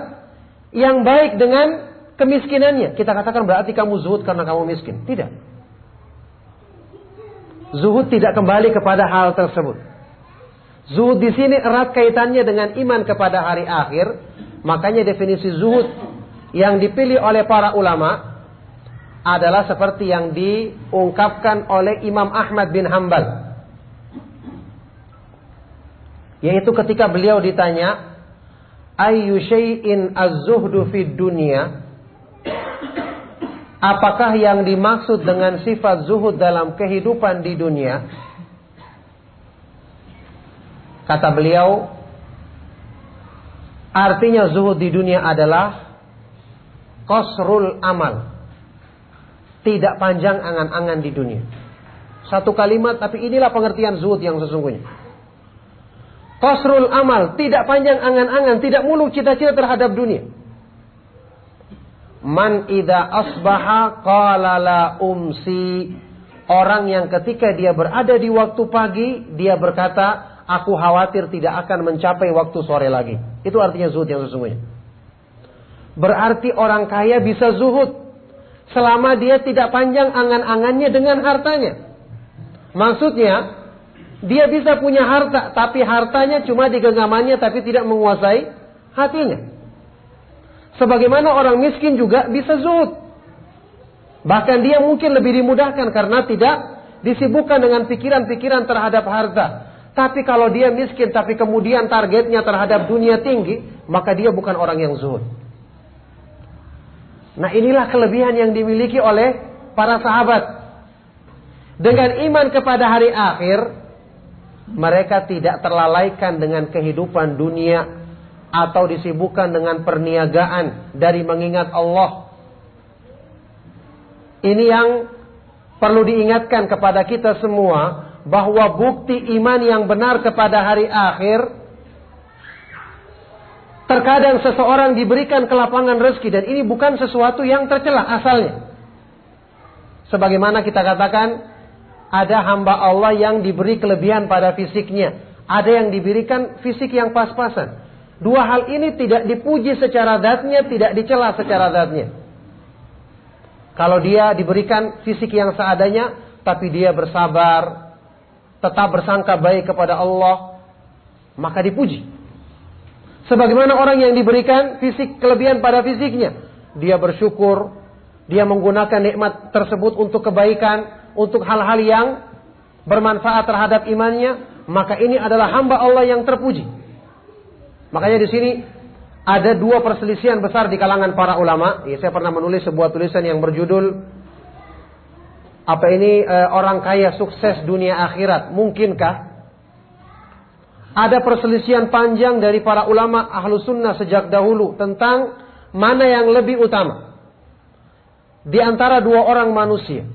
yang baik dengan kemiskinannya. Kita katakan berarti kamu zuhud karena kamu miskin. Tidak. Zuhud tidak kembali kepada hal tersebut. Zuhud di sini erat kaitannya dengan iman kepada hari akhir. Makanya definisi zuhud yang dipilih oleh para ulama adalah seperti yang diungkapkan oleh Imam Ahmad bin Hambal yaitu ketika beliau ditanya, Ayu syai'in az-zuhdu fid dunya? Apakah yang dimaksud dengan sifat zuhud dalam kehidupan di dunia? Kata beliau, artinya zuhud di dunia adalah kosrul amal. Tidak panjang angan-angan di dunia. Satu kalimat, tapi inilah pengertian zuhud yang sesungguhnya. Qasrul amal, tidak panjang angan-angan, tidak muluk cita-cita terhadap dunia. Man ida asbaha qala la umsi. Orang yang ketika dia berada di waktu pagi, dia berkata, aku khawatir tidak akan mencapai waktu sore lagi. Itu artinya zuhud yang sesungguhnya. Berarti orang kaya bisa zuhud. Selama dia tidak panjang angan-angannya dengan hartanya. Maksudnya, dia bisa punya harta, tapi hartanya cuma di genggamannya tapi tidak menguasai hatinya. Sebagaimana orang miskin juga bisa zuhud. Bahkan dia mungkin lebih dimudahkan karena tidak disibukkan dengan pikiran-pikiran terhadap harta. Tapi kalau dia miskin tapi kemudian targetnya terhadap dunia tinggi, maka dia bukan orang yang zuhud. Nah inilah kelebihan yang dimiliki oleh para sahabat. Dengan iman kepada hari akhir, mereka tidak terlalaikan dengan kehidupan dunia atau disibukkan dengan perniagaan dari mengingat Allah. Ini yang perlu diingatkan kepada kita semua bahwa bukti iman yang benar kepada hari akhir terkadang seseorang diberikan kelapangan rezeki dan ini bukan sesuatu yang tercela asalnya. Sebagaimana kita katakan ada hamba Allah yang diberi kelebihan pada fisiknya. Ada yang diberikan fisik yang pas-pasan. Dua hal ini tidak dipuji secara zatnya, tidak dicela secara zatnya. Kalau dia diberikan fisik yang seadanya, tapi dia bersabar, tetap bersangka baik kepada Allah, maka dipuji. Sebagaimana orang yang diberikan fisik kelebihan pada fisiknya, dia bersyukur, dia menggunakan nikmat tersebut untuk kebaikan, untuk hal-hal yang bermanfaat terhadap imannya, maka ini adalah hamba Allah yang terpuji. Makanya di sini ada dua perselisihan besar di kalangan para ulama. Ya, saya pernah menulis sebuah tulisan yang berjudul apa ini e, orang kaya sukses dunia akhirat mungkinkah? Ada perselisihan panjang dari para ulama ahlu sunnah sejak dahulu tentang mana yang lebih utama di antara dua orang manusia.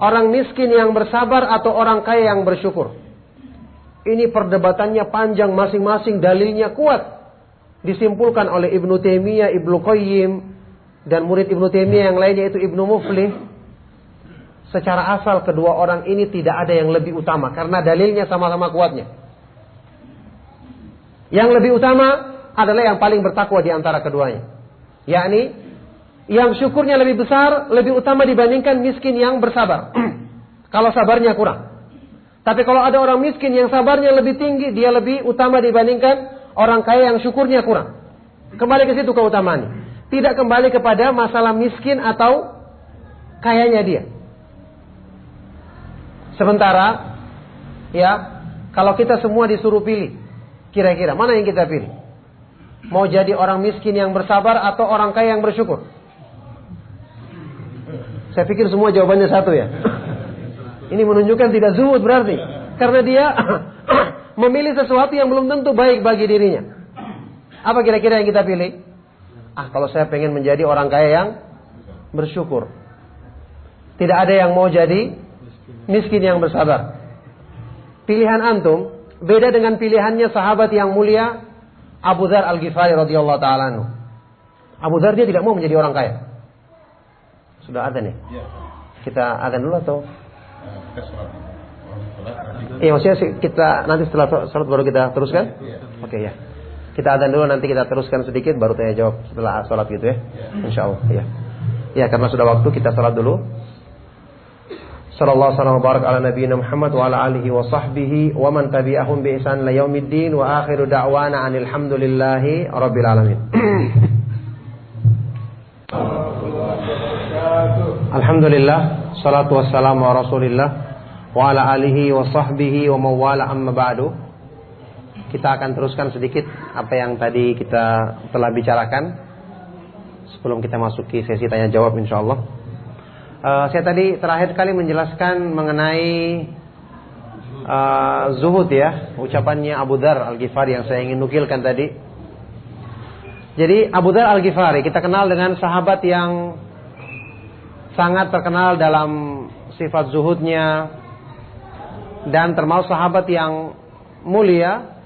Orang miskin yang bersabar atau orang kaya yang bersyukur. Ini perdebatannya panjang masing-masing dalilnya kuat. Disimpulkan oleh Ibnu Taimiyah, Ibnu Qayyim dan murid Ibnu Taimiyah yang lainnya itu Ibnu Muflih. Secara asal kedua orang ini tidak ada yang lebih utama karena dalilnya sama-sama kuatnya. Yang lebih utama adalah yang paling bertakwa di antara keduanya. Yakni yang syukurnya lebih besar, lebih utama dibandingkan miskin yang bersabar. kalau sabarnya kurang. Tapi kalau ada orang miskin yang sabarnya lebih tinggi, dia lebih utama dibandingkan orang kaya yang syukurnya kurang. Kembali ke situ keutamaannya. Tidak kembali kepada masalah miskin atau kayanya dia. Sementara, ya, kalau kita semua disuruh pilih, kira-kira mana yang kita pilih? Mau jadi orang miskin yang bersabar atau orang kaya yang bersyukur? Saya pikir semua jawabannya satu ya. Ini menunjukkan tidak zuhud berarti. Karena dia memilih sesuatu yang belum tentu baik bagi dirinya. Apa kira-kira yang kita pilih? Ah, kalau saya pengen menjadi orang kaya yang bersyukur. Tidak ada yang mau jadi miskin yang bersabar. Pilihan antum beda dengan pilihannya sahabat yang mulia Abu Dhar Al-Ghifari radhiyallahu taala Abu Dhar dia tidak mau menjadi orang kaya. Sudah ada nih. Ya. Kita akan dulu atau? Iya maksudnya kita nanti setelah sholat baru kita teruskan? Ya. Oke ya. Kita akan dulu nanti kita teruskan sedikit baru tanya jawab setelah sholat gitu ya. ya. Insya Allah ya. Ya karena sudah waktu kita sholat dulu. Sallallahu alaihi wa barak ala nabiyina Muhammad wa ala alihi wa sahbihi wa man tabi'ahum bi ihsan la yaumiddin wa akhiru da'wana anil hamdulillahi rabbil alamin. Alhamdulillah Salatu wassalamu wa rasulillah Wa ala alihi wa sahbihi wa mawala amma ba'du. Kita akan teruskan sedikit Apa yang tadi kita telah bicarakan. Sebelum kita masuki sesi tanya jawab insyaAllah. Uh, Saya tadi terakhir kali menjelaskan mengenai uh, Zuhud ya Ucapannya Abu Dhar Al-Ghifari yang saya ingin nukilkan tadi. Jadi Abu Dhar Al-Ghifari Kita kenal dengan sahabat yang sangat terkenal dalam sifat zuhudnya dan termasuk sahabat yang mulia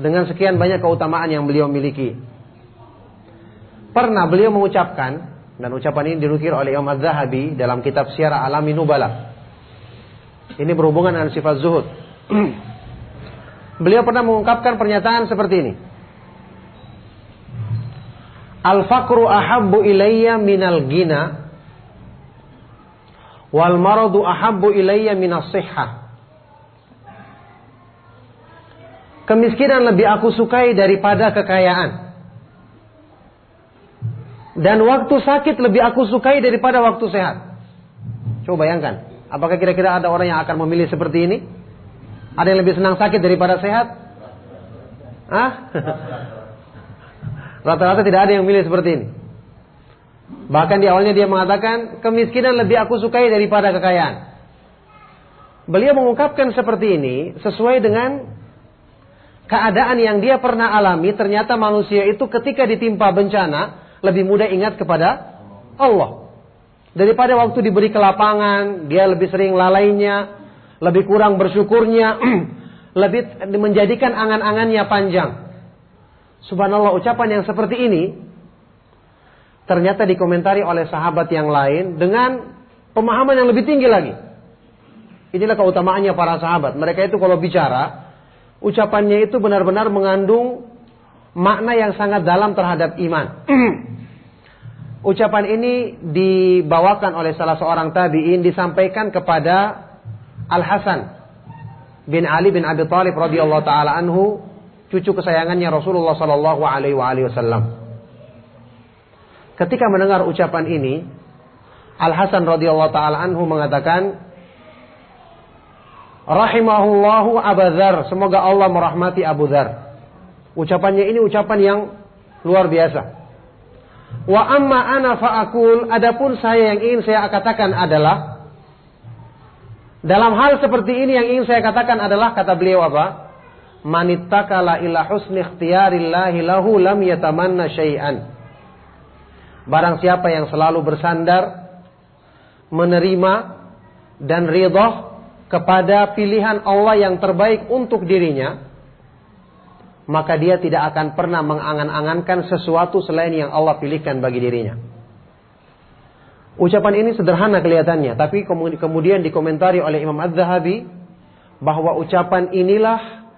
dengan sekian banyak keutamaan yang beliau miliki. Pernah beliau mengucapkan dan ucapan ini dinukir oleh Imam Az-Zahabi dalam kitab Syiar Alami Nubala. Ini berhubungan dengan sifat zuhud. beliau pernah mengungkapkan pernyataan seperti ini. Al-faqru ahabbu ilayya minal gina Wal maradu ahabbu ilayya minas sihah. Kemiskinan lebih aku sukai daripada kekayaan. Dan waktu sakit lebih aku sukai daripada waktu sehat. Coba bayangkan. Apakah kira-kira ada orang yang akan memilih seperti ini? Ada yang lebih senang sakit daripada sehat? Ah? Rata-rata tidak ada yang memilih seperti ini. Bahkan di awalnya dia mengatakan kemiskinan lebih aku sukai daripada kekayaan. Beliau mengungkapkan seperti ini sesuai dengan keadaan yang dia pernah alami. Ternyata manusia itu ketika ditimpa bencana lebih mudah ingat kepada Allah. Daripada waktu diberi kelapangan, dia lebih sering lalainya, lebih kurang bersyukurnya, lebih menjadikan angan-angannya panjang. Subhanallah ucapan yang seperti ini ternyata dikomentari oleh sahabat yang lain dengan pemahaman yang lebih tinggi lagi. Inilah keutamaannya para sahabat. Mereka itu kalau bicara, ucapannya itu benar-benar mengandung makna yang sangat dalam terhadap iman. Ucapan ini dibawakan oleh salah seorang tabi'in disampaikan kepada Al Hasan bin Ali bin Abi Thalib radhiyallahu taala anhu, cucu kesayangannya Rasulullah sallallahu alaihi wasallam. Ketika mendengar ucapan ini, Al Hasan radhiyallahu taala anhu mengatakan, Rahimahullahu Abu Dhar. Semoga Allah merahmati Abu Dhar. Ucapannya ini ucapan yang luar biasa. Wa amma ana fa'akul. Adapun saya yang ingin saya katakan adalah. Dalam hal seperti ini yang ingin saya katakan adalah kata beliau apa? Manittakala ila husni ikhtiyarillahi lahu lam yatamanna syai'an. Barang siapa yang selalu bersandar, menerima dan ridho kepada pilihan Allah yang terbaik untuk dirinya, maka dia tidak akan pernah mengangan-angankan sesuatu selain yang Allah pilihkan bagi dirinya. Ucapan ini sederhana kelihatannya, tapi kemudian dikomentari oleh Imam Az-Zahabi bahwa ucapan inilah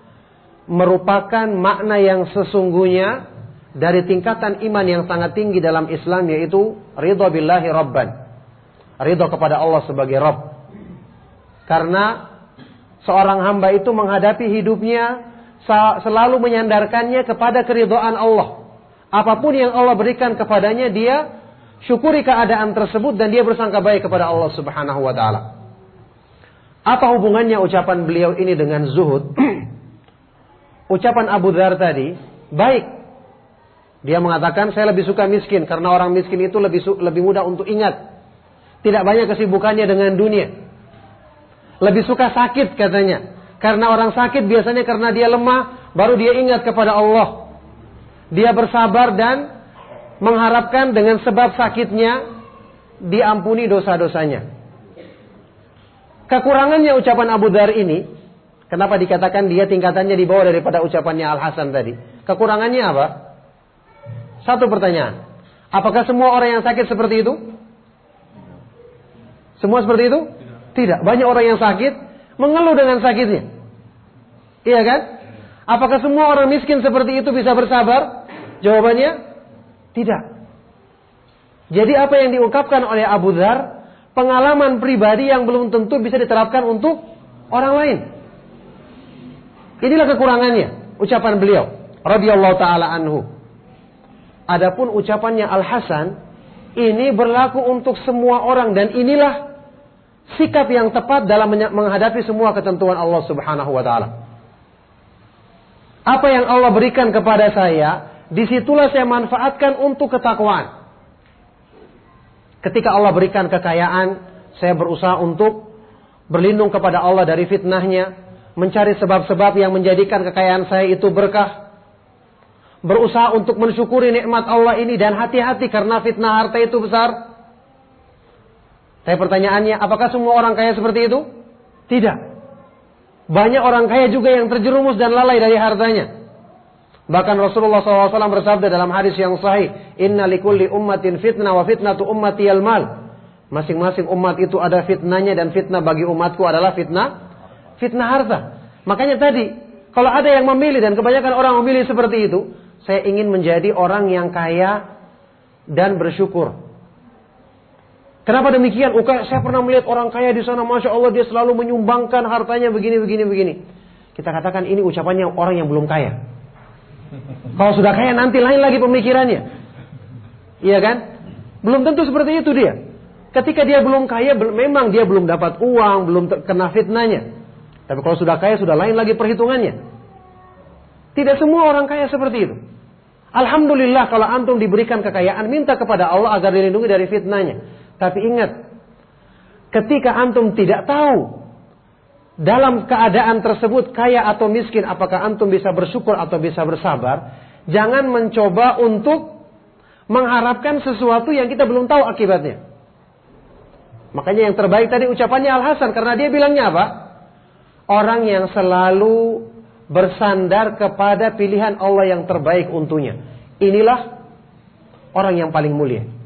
merupakan makna yang sesungguhnya dari tingkatan iman yang sangat tinggi dalam Islam yaitu ridho billahi rabban. Ridho kepada Allah sebagai Rabb. Karena seorang hamba itu menghadapi hidupnya selalu menyandarkannya kepada keridhaan Allah. Apa pun yang Allah berikan kepadanya, dia syukuri keadaan tersebut dan dia bersangka baik kepada Allah Subhanahu wa taala. Apa hubungannya ucapan beliau ini dengan zuhud? ucapan Abu Dhar tadi baik. Dia mengatakan saya lebih suka miskin karena orang miskin itu lebih lebih mudah untuk ingat. Tidak banyak kesibukannya dengan dunia. Lebih suka sakit katanya. Karena orang sakit biasanya karena dia lemah, baru dia ingat kepada Allah. Dia bersabar dan mengharapkan dengan sebab sakitnya diampuni dosa-dosanya. Kekurangannya ucapan Abu Dhar ini, kenapa dikatakan dia tingkatannya di bawah daripada ucapannya Al Hasan tadi? Kekurangannya apa? Satu pertanyaan. Apakah semua orang yang sakit seperti itu? Semua seperti itu? Tidak. Banyak orang yang sakit mengeluh dengan sakitnya. Iya kan? Apakah semua orang miskin seperti itu bisa bersabar? Jawabannya tidak. Jadi apa yang diungkapkan oleh Abu Dhar, pengalaman pribadi yang belum tentu bisa diterapkan untuk orang lain. Inilah kekurangannya ucapan beliau radhiyallahu taala anhu. Adapun ucapannya Al Hasan ini berlaku untuk semua orang dan inilah sikap yang tepat dalam menghadapi semua ketentuan Allah Subhanahu wa taala. Apa yang Allah berikan kepada saya, di situlah saya manfaatkan untuk ketakwaan. Ketika Allah berikan kekayaan, saya berusaha untuk berlindung kepada Allah dari fitnahnya, mencari sebab-sebab yang menjadikan kekayaan saya itu berkah. Berusaha untuk mensyukuri nikmat Allah ini dan hati-hati karena fitnah harta itu besar. Tapi pertanyaannya, apakah semua orang kaya seperti itu? Tidak. Banyak orang kaya juga yang terjerumus dan lalai dari hartanya. Bahkan Rasulullah SAW bersabda dalam hadis yang sahih, Inna likulli ummatin fitnah wa fitnatu ummati al mal. Masing-masing umat itu ada fitnahnya dan fitnah bagi umatku adalah fitnah fitnah harta. Makanya tadi, kalau ada yang memilih dan kebanyakan orang memilih seperti itu, saya ingin menjadi orang yang kaya dan bersyukur. Kenapa demikian? Oh, saya pernah melihat orang kaya di sana, masya Allah dia selalu menyumbangkan hartanya begini, begini, begini. Kita katakan ini ucapannya orang yang belum kaya. Kalau sudah kaya nanti lain lagi pemikirannya. Iya kan? Belum tentu seperti itu dia. Ketika dia belum kaya, memang dia belum dapat uang, belum kena fitnahnya. Tapi kalau sudah kaya, sudah lain lagi perhitungannya. Tidak semua orang kaya seperti itu. Alhamdulillah kalau antum diberikan kekayaan, minta kepada Allah agar dilindungi dari fitnahnya. Tapi ingat, ketika antum tidak tahu dalam keadaan tersebut kaya atau miskin, apakah antum bisa bersyukur atau bisa bersabar, jangan mencoba untuk mengharapkan sesuatu yang kita belum tahu akibatnya. Makanya yang terbaik tadi ucapannya Al Hasan karena dia bilangnya apa? Orang yang selalu bersandar kepada pilihan Allah yang terbaik untuknya. Inilah orang yang paling mulia.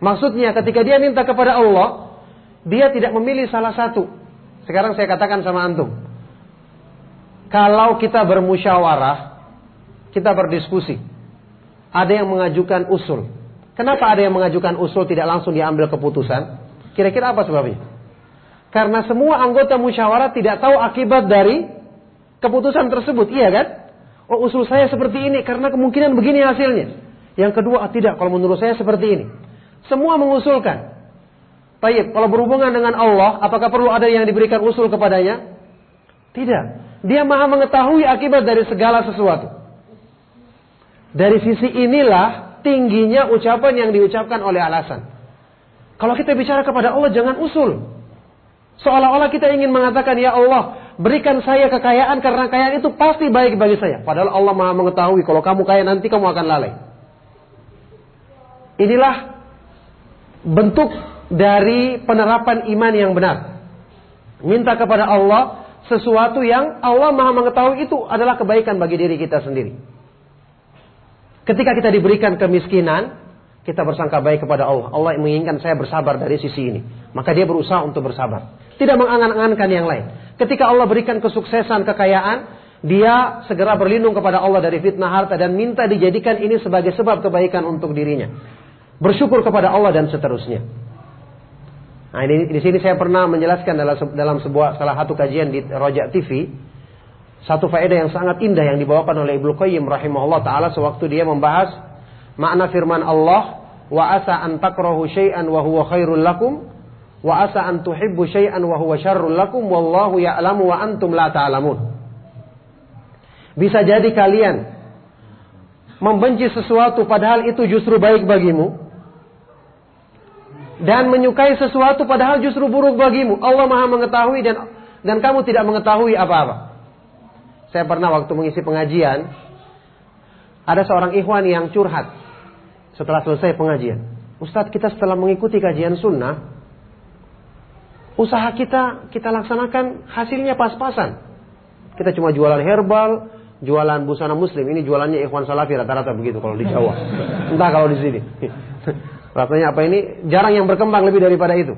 Maksudnya ketika dia minta kepada Allah, dia tidak memilih salah satu. Sekarang saya katakan sama antum. Kalau kita bermusyawarah, kita berdiskusi. Ada yang mengajukan usul. Kenapa ada yang mengajukan usul tidak langsung diambil keputusan? Kira-kira apa sebabnya? Karena semua anggota musyawarah tidak tahu akibat dari keputusan tersebut, iya kan? Oh usul saya seperti ini karena kemungkinan begini hasilnya. Yang kedua, tidak, kalau menurut saya seperti ini. Semua mengusulkan. Baik, kalau berhubungan dengan Allah, apakah perlu ada yang diberikan usul kepadanya? Tidak. Dia maha mengetahui akibat dari segala sesuatu. Dari sisi inilah tingginya ucapan yang diucapkan oleh alasan. Kalau kita bicara kepada Allah jangan usul. Seolah-olah kita ingin mengatakan, Ya Allah, berikan saya kekayaan karena kekayaan itu pasti baik bagi saya. Padahal Allah maha mengetahui kalau kamu kaya nanti kamu akan lalai. Inilah bentuk dari penerapan iman yang benar. Minta kepada Allah sesuatu yang Allah maha mengetahui itu adalah kebaikan bagi diri kita sendiri. Ketika kita diberikan kemiskinan, kita bersangka baik kepada Allah. Allah menginginkan saya bersabar dari sisi ini. Maka dia berusaha untuk bersabar. Tidak mengangan-angankan yang lain. Ketika Allah berikan kesuksesan, kekayaan, dia segera berlindung kepada Allah dari fitnah harta dan minta dijadikan ini sebagai sebab kebaikan untuk dirinya. Bersyukur kepada Allah dan seterusnya. Nah, ini di sini saya pernah menjelaskan dalam dalam sebuah salah satu kajian di Rojak TV satu faedah yang sangat indah yang dibawakan oleh Ibnu Qayyim rahimahullah taala sewaktu dia membahas makna firman Allah wa asa an takrahu syai'an wa huwa khairul lakum Wa asa an tuhibbu syai'an wa huwa syarrul lakum wallahu ya'lamu wa antum la ta'lamun. Bisa jadi kalian membenci sesuatu padahal itu justru baik bagimu dan menyukai sesuatu padahal justru buruk bagimu. Allah Maha mengetahui dan dan kamu tidak mengetahui apa-apa. Saya pernah waktu mengisi pengajian ada seorang ikhwan yang curhat setelah selesai pengajian. Ustadz kita setelah mengikuti kajian sunnah usaha kita kita laksanakan hasilnya pas-pasan. Kita cuma jualan herbal, jualan busana muslim. Ini jualannya ikhwan salafi rata-rata begitu kalau di Jawa. Entah kalau di sini. Rasanya apa ini jarang yang berkembang lebih daripada itu.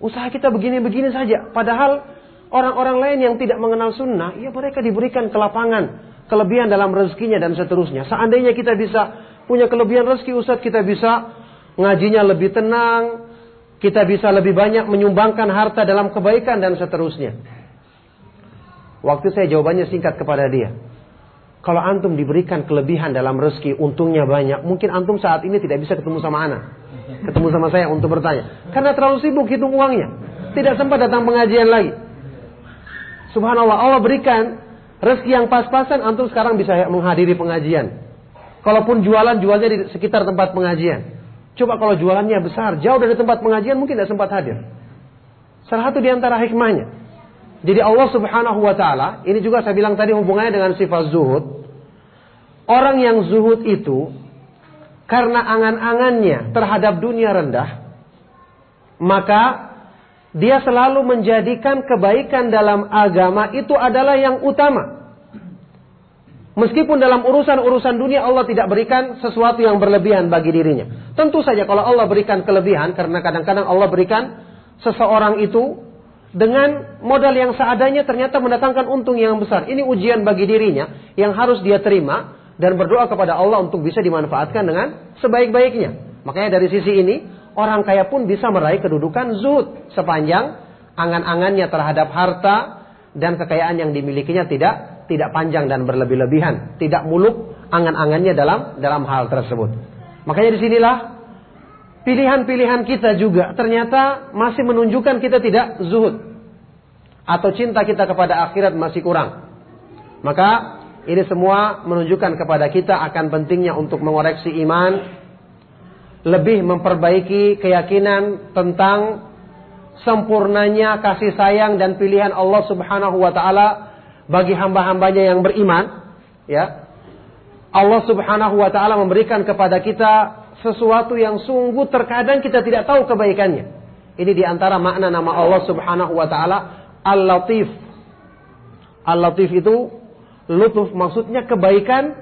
Usaha kita begini-begini saja. Padahal orang-orang lain yang tidak mengenal sunnah, ya mereka diberikan kelapangan, kelebihan dalam rezekinya dan seterusnya. Seandainya kita bisa punya kelebihan rezeki Ustaz, kita bisa ngajinya lebih tenang, kita bisa lebih banyak menyumbangkan harta dalam kebaikan dan seterusnya. Waktu saya jawabannya singkat kepada dia. Kalau antum diberikan kelebihan dalam rezeki, untungnya banyak, mungkin antum saat ini tidak bisa ketemu sama anak. Ketemu sama saya untuk bertanya. Karena terlalu sibuk hitung uangnya. Tidak sempat datang pengajian lagi. Subhanallah, Allah berikan rezeki yang pas-pasan, antum sekarang bisa menghadiri pengajian. Kalaupun jualan, jualnya di sekitar tempat pengajian. Coba kalau jualannya besar, jauh dari tempat pengajian mungkin tidak sempat hadir. Salah satu di antara hikmahnya. Jadi Allah Subhanahu wa taala, ini juga saya bilang tadi hubungannya dengan sifat zuhud. Orang yang zuhud itu karena angan-angannya terhadap dunia rendah, maka dia selalu menjadikan kebaikan dalam agama itu adalah yang utama. Meskipun dalam urusan-urusan dunia Allah tidak berikan sesuatu yang berlebihan bagi dirinya. Tentu saja kalau Allah berikan kelebihan, karena kadang-kadang Allah berikan seseorang itu dengan modal yang seadanya ternyata mendatangkan untung yang besar. Ini ujian bagi dirinya yang harus dia terima dan berdoa kepada Allah untuk bisa dimanfaatkan dengan sebaik-baiknya. Makanya dari sisi ini, orang kaya pun bisa meraih kedudukan zuhud sepanjang angan-angannya terhadap harta dan kekayaan yang dimilikinya tidak tidak panjang dan berlebih-lebihan, tidak muluk angan-angannya dalam dalam hal tersebut. Makanya di sinilah pilihan-pilihan kita juga ternyata masih menunjukkan kita tidak zuhud atau cinta kita kepada akhirat masih kurang. Maka ini semua menunjukkan kepada kita akan pentingnya untuk mengoreksi iman, lebih memperbaiki keyakinan tentang sempurnanya kasih sayang dan pilihan Allah Subhanahu wa taala bagi hamba-hambanya yang beriman, ya. Allah Subhanahu wa taala memberikan kepada kita sesuatu yang sungguh terkadang kita tidak tahu kebaikannya. Ini di antara makna nama Allah Subhanahu wa taala Al-Latif. Al-Latif itu lutuf maksudnya kebaikan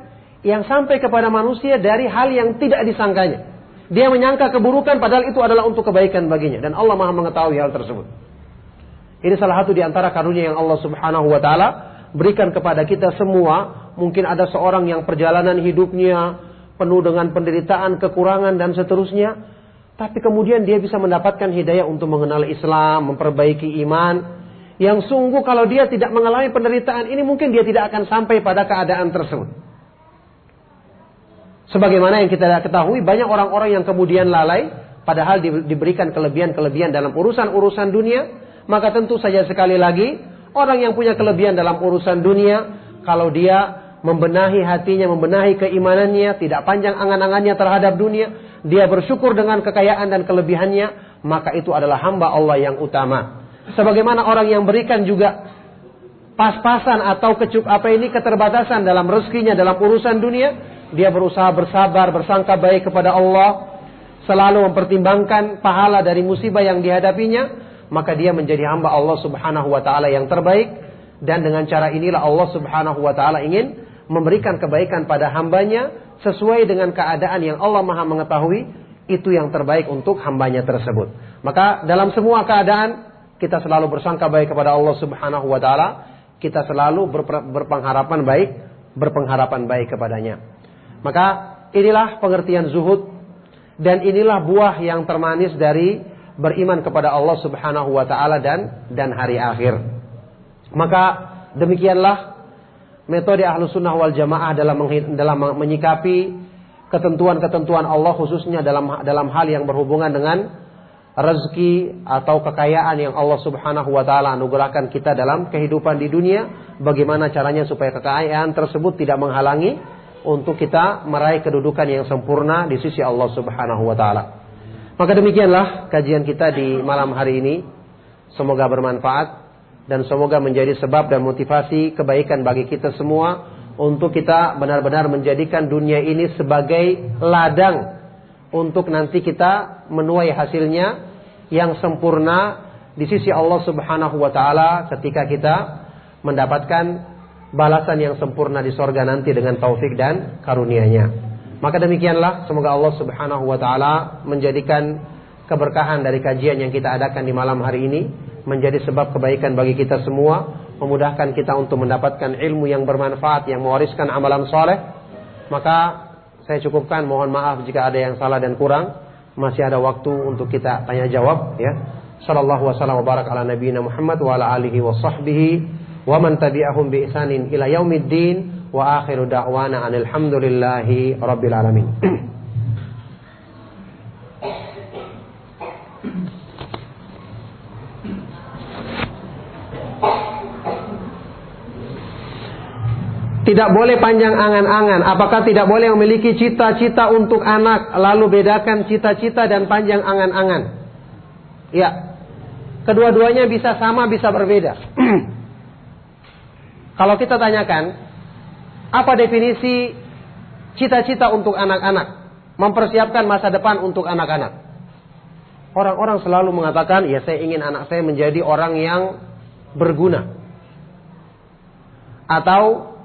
yang sampai kepada manusia dari hal yang tidak disangkanya. Dia menyangka keburukan padahal itu adalah untuk kebaikan baginya dan Allah Maha mengetahui hal tersebut. Ini salah satu di antara karunia yang Allah Subhanahu wa taala berikan kepada kita semua. Mungkin ada seorang yang perjalanan hidupnya penuh dengan penderitaan, kekurangan dan seterusnya. Tapi kemudian dia bisa mendapatkan hidayah untuk mengenal Islam, memperbaiki iman. Yang sungguh kalau dia tidak mengalami penderitaan ini mungkin dia tidak akan sampai pada keadaan tersebut. Sebagaimana yang kita ketahui banyak orang-orang yang kemudian lalai padahal diberikan kelebihan-kelebihan dalam urusan-urusan dunia, maka tentu saja sekali lagi Orang yang punya kelebihan dalam urusan dunia, kalau dia membenahi hatinya, membenahi keimanannya, tidak panjang angan-angannya terhadap dunia, dia bersyukur dengan kekayaan dan kelebihannya, maka itu adalah hamba Allah yang utama. Sebagaimana orang yang berikan juga pas-pasan atau kecup apa ini keterbatasan dalam rezekinya dalam urusan dunia, dia berusaha bersabar, bersangka baik kepada Allah, selalu mempertimbangkan pahala dari musibah yang dihadapinya, maka dia menjadi hamba Allah Subhanahu wa taala yang terbaik dan dengan cara inilah Allah Subhanahu wa taala ingin memberikan kebaikan pada hambanya sesuai dengan keadaan yang Allah Maha mengetahui itu yang terbaik untuk hambanya tersebut. Maka dalam semua keadaan kita selalu bersangka baik kepada Allah Subhanahu wa taala, kita selalu berpengharapan baik, berpengharapan baik kepadanya. Maka inilah pengertian zuhud dan inilah buah yang termanis dari beriman kepada Allah Subhanahu wa taala dan dan hari akhir. Maka demikianlah metode ahlu sunnah wal jamaah dalam dalam menyikapi ketentuan-ketentuan Allah khususnya dalam dalam hal yang berhubungan dengan rezeki atau kekayaan yang Allah Subhanahu wa taala anugerahkan kita dalam kehidupan di dunia, bagaimana caranya supaya kekayaan tersebut tidak menghalangi untuk kita meraih kedudukan yang sempurna di sisi Allah Subhanahu wa taala. Maka demikianlah kajian kita di malam hari ini. Semoga bermanfaat dan semoga menjadi sebab dan motivasi kebaikan bagi kita semua untuk kita benar-benar menjadikan dunia ini sebagai ladang untuk nanti kita menuai hasilnya yang sempurna di sisi Allah Subhanahu wa taala ketika kita mendapatkan balasan yang sempurna di sorga nanti dengan taufik dan karunia-Nya. Maka demikianlah semoga Allah Subhanahu wa taala menjadikan keberkahan dari kajian yang kita adakan di malam hari ini menjadi sebab kebaikan bagi kita semua, memudahkan kita untuk mendapatkan ilmu yang bermanfaat yang mewariskan amalan soleh. Maka saya cukupkan, mohon maaf jika ada yang salah dan kurang. Masih ada waktu untuk kita tanya jawab ya. Sallallahu wasallam wa barak ala nabiyina Muhammad wa ala alihi wa sahbihi wa man tabi'ahum bi ihsanin ila yaumiddin wa akhiru da'wana anil hamdulillahi rabbil alamin. Tidak boleh panjang angan-angan. Apakah tidak boleh memiliki cita-cita untuk anak, lalu bedakan cita-cita dan panjang angan-angan? Ya. Kedua-duanya bisa sama, bisa berbeda. Kalau kita tanyakan, apa definisi cita-cita untuk anak-anak? Mempersiapkan masa depan untuk anak-anak. Orang-orang selalu mengatakan, ya saya ingin anak saya menjadi orang yang berguna. Atau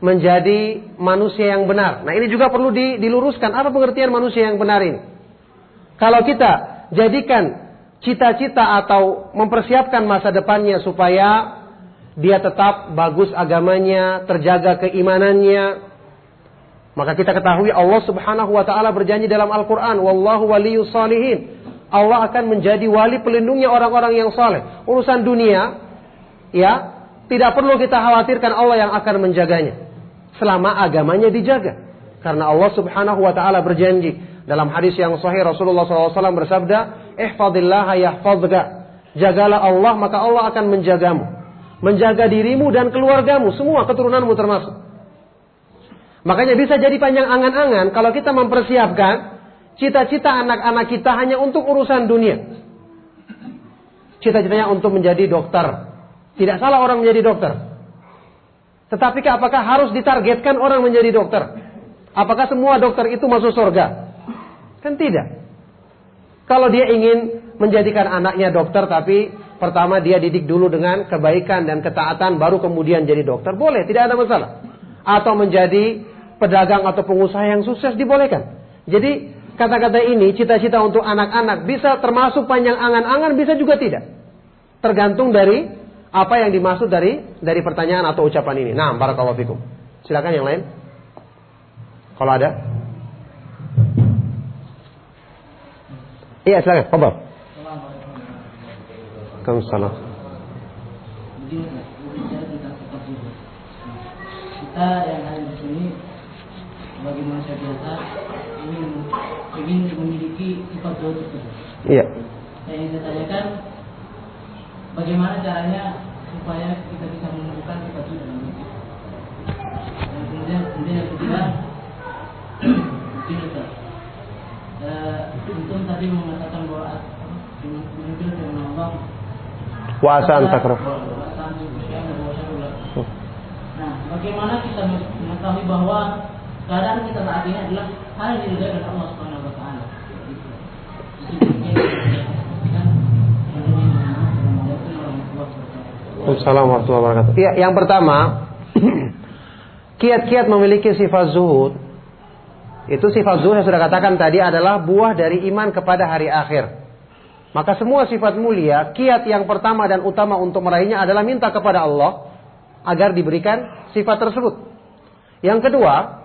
menjadi manusia yang benar. Nah ini juga perlu diluruskan. Apa pengertian manusia yang benar ini? Kalau kita jadikan cita-cita atau mempersiapkan masa depannya supaya dia tetap bagus agamanya, terjaga keimanannya. Maka kita ketahui Allah Subhanahu wa taala berjanji dalam Al-Qur'an, "Wallahu waliyus salihin." Allah akan menjadi wali pelindungnya orang-orang yang saleh. Urusan dunia ya, tidak perlu kita khawatirkan Allah yang akan menjaganya selama agamanya dijaga. Karena Allah Subhanahu wa taala berjanji dalam hadis yang sahih Rasulullah SAW bersabda, "Ihfadillah yahfazka." Jagalah Allah maka Allah akan menjagamu menjaga dirimu dan keluargamu, semua keturunanmu termasuk. Makanya bisa jadi panjang angan-angan kalau kita mempersiapkan cita-cita anak-anak kita hanya untuk urusan dunia. Cita-citanya untuk menjadi dokter. Tidak salah orang menjadi dokter. Tetapi apakah harus ditargetkan orang menjadi dokter? Apakah semua dokter itu masuk surga? Kan tidak. Kalau dia ingin menjadikan anaknya dokter tapi Pertama dia didik dulu dengan kebaikan dan ketaatan baru kemudian jadi dokter. Boleh, tidak ada masalah. Atau menjadi pedagang atau pengusaha yang sukses dibolehkan. Jadi kata-kata ini cita-cita untuk anak-anak bisa termasuk panjang angan-angan bisa juga tidak. Tergantung dari apa yang dimaksud dari dari pertanyaan atau ucapan ini. Nah, barakallahu fikum. Silakan yang lain. Kalau ada. Iya, silakan. Fadhal. Waalaikumsalam. Kita yang ada di sini sebagai manusia biasa ingin ingin memiliki sifat zuhud tersebut. Iya. Saya ingin tanyakan bagaimana caranya supaya kita bisa menemukan sifat zuhud dalam diri kita. Dan kemudian kemudian yang mungkin Ustaz. Eh, Untung tadi mengatakan bahwa apa, menukil firman Allah Wa asa an takrah. Nah, bagaimana kita mengetahui bahwa keadaan kita saat ini adalah hal yang oleh Allah Subhanahu wa taala. Assalamualaikum warahmatullahi wabarakatuh. Ya, yang pertama, kiat-kiat memiliki sifat zuhud. Itu sifat zuhud yang sudah katakan tadi adalah buah dari iman kepada hari akhir. Maka semua sifat mulia, kiat yang pertama dan utama untuk meraihnya adalah minta kepada Allah agar diberikan sifat tersebut. Yang kedua,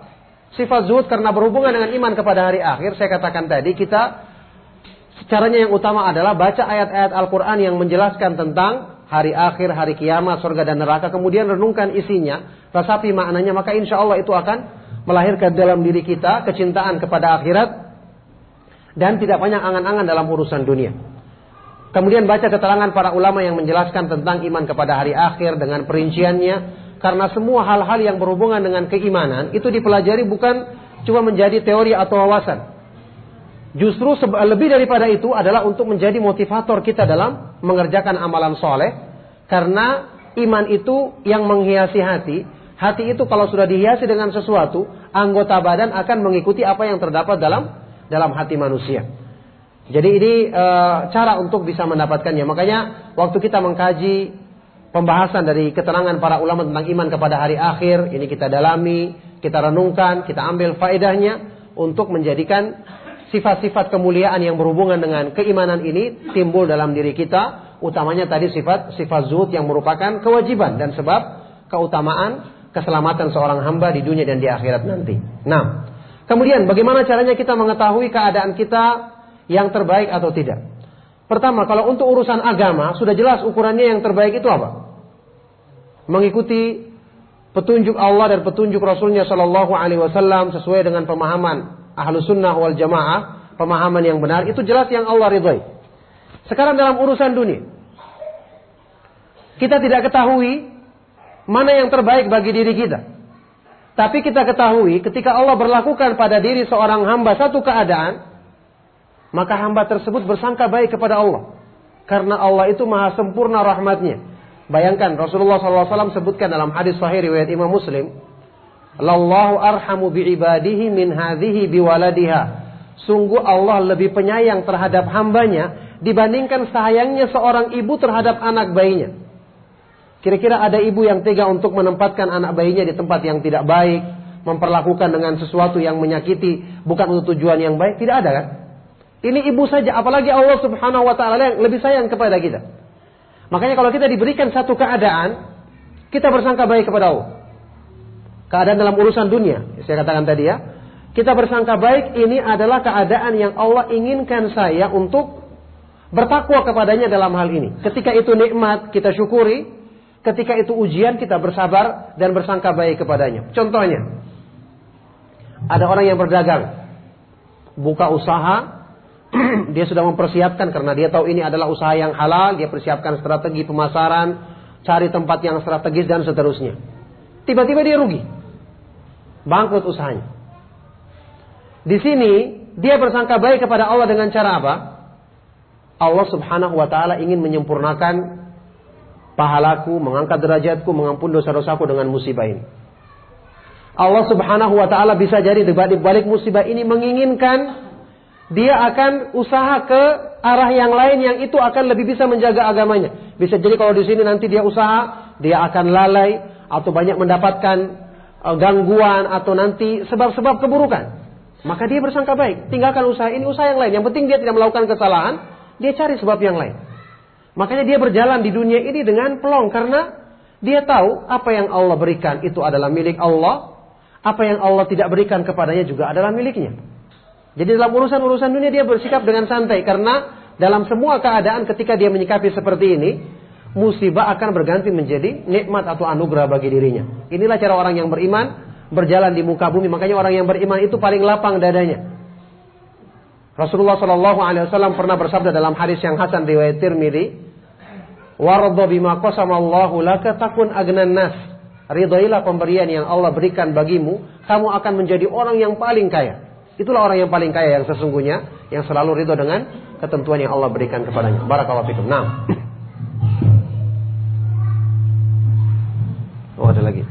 sifat zuhud karena berhubungan dengan iman kepada hari akhir, saya katakan tadi kita caranya yang utama adalah baca ayat-ayat Al-Qur'an yang menjelaskan tentang hari akhir, hari kiamat, surga dan neraka, kemudian renungkan isinya, rasapi maknanya, maka insya Allah itu akan melahirkan dalam diri kita kecintaan kepada akhirat dan tidak banyak angan-angan dalam urusan dunia. Kemudian baca keterangan para ulama yang menjelaskan tentang iman kepada hari akhir dengan perinciannya. Karena semua hal-hal yang berhubungan dengan keimanan itu dipelajari bukan cuma menjadi teori atau wawasan. Justru lebih daripada itu adalah untuk menjadi motivator kita dalam mengerjakan amalan soleh. Karena iman itu yang menghiasi hati. Hati itu kalau sudah dihiasi dengan sesuatu, anggota badan akan mengikuti apa yang terdapat dalam dalam hati manusia. Jadi ini e, cara untuk bisa mendapatkannya. Makanya waktu kita mengkaji pembahasan dari keterangan para ulama tentang iman kepada hari akhir, ini kita dalami, kita renungkan, kita ambil faedahnya untuk menjadikan sifat-sifat kemuliaan yang berhubungan dengan keimanan ini timbul dalam diri kita, utamanya tadi sifat sifat zuhud yang merupakan kewajiban dan sebab keutamaan keselamatan seorang hamba di dunia dan di akhirat nanti. Nah, kemudian bagaimana caranya kita mengetahui keadaan kita yang terbaik atau tidak. Pertama, kalau untuk urusan agama sudah jelas ukurannya yang terbaik itu apa? Mengikuti petunjuk Allah dan petunjuk Rasulnya Shallallahu Alaihi Wasallam sesuai dengan pemahaman ahlu sunnah wal jamaah, pemahaman yang benar itu jelas yang Allah ridhoi. Sekarang dalam urusan dunia, kita tidak ketahui mana yang terbaik bagi diri kita. Tapi kita ketahui ketika Allah berlakukan pada diri seorang hamba satu keadaan, maka hamba tersebut bersangka baik kepada Allah. Karena Allah itu maha sempurna rahmatnya. Bayangkan Rasulullah SAW sebutkan dalam hadis sahih riwayat Imam Muslim. Lallahu arhamu bi'ibadihi min hadhihi biwaladiha. Sungguh Allah lebih penyayang terhadap hambanya dibandingkan sayangnya seorang ibu terhadap anak bayinya. Kira-kira ada ibu yang tega untuk menempatkan anak bayinya di tempat yang tidak baik, memperlakukan dengan sesuatu yang menyakiti, bukan untuk tujuan yang baik? Tidak ada kan? Ini ibu saja, apalagi Allah Subhanahu wa taala yang lebih sayang kepada kita. Makanya kalau kita diberikan satu keadaan, kita bersangka baik kepada Allah. Keadaan dalam urusan dunia, saya katakan tadi ya. Kita bersangka baik ini adalah keadaan yang Allah inginkan saya untuk bertakwa kepadanya dalam hal ini. Ketika itu nikmat, kita syukuri. Ketika itu ujian, kita bersabar dan bersangka baik kepadanya. Contohnya, ada orang yang berdagang, buka usaha, dia sudah mempersiapkan karena dia tahu ini adalah usaha yang halal, dia persiapkan strategi pemasaran, cari tempat yang strategis dan seterusnya. Tiba-tiba dia rugi. Bangkrut usahanya. Di sini dia bersangka baik kepada Allah dengan cara apa? Allah Subhanahu wa taala ingin menyempurnakan pahalaku, mengangkat derajatku, mengampun dosa-dosaku dengan musibah ini. Allah Subhanahu wa taala bisa jadi di balik musibah ini menginginkan dia akan usaha ke arah yang lain yang itu akan lebih bisa menjaga agamanya. Bisa jadi kalau di sini nanti dia usaha, dia akan lalai atau banyak mendapatkan gangguan atau nanti sebab-sebab keburukan. Maka dia bersangka baik, tinggalkan usaha ini, usaha yang lain. Yang penting dia tidak melakukan kesalahan, dia cari sebab yang lain. Makanya dia berjalan di dunia ini dengan pelong karena dia tahu apa yang Allah berikan itu adalah milik Allah, apa yang Allah tidak berikan kepadanya juga adalah miliknya. Jadi dalam urusan-urusan dunia dia bersikap dengan santai karena dalam semua keadaan ketika dia menyikapi seperti ini, musibah akan berganti menjadi nikmat atau anugerah bagi dirinya. Inilah cara orang yang beriman berjalan di muka bumi. Makanya orang yang beriman itu paling lapang dadanya. Rasulullah Shallallahu Alaihi Wasallam pernah bersabda dalam hadis yang Hasan riwayat Tirmidzi, Warda bima qasamallahu laka takun agnan nas. Ridhoilah pemberian yang Allah berikan bagimu, kamu akan menjadi orang yang paling kaya. Itulah orang yang paling kaya yang sesungguhnya yang selalu ridho dengan ketentuan yang Allah berikan kepadanya. Barakallahu fikum. Nah. Oh, ada lagi.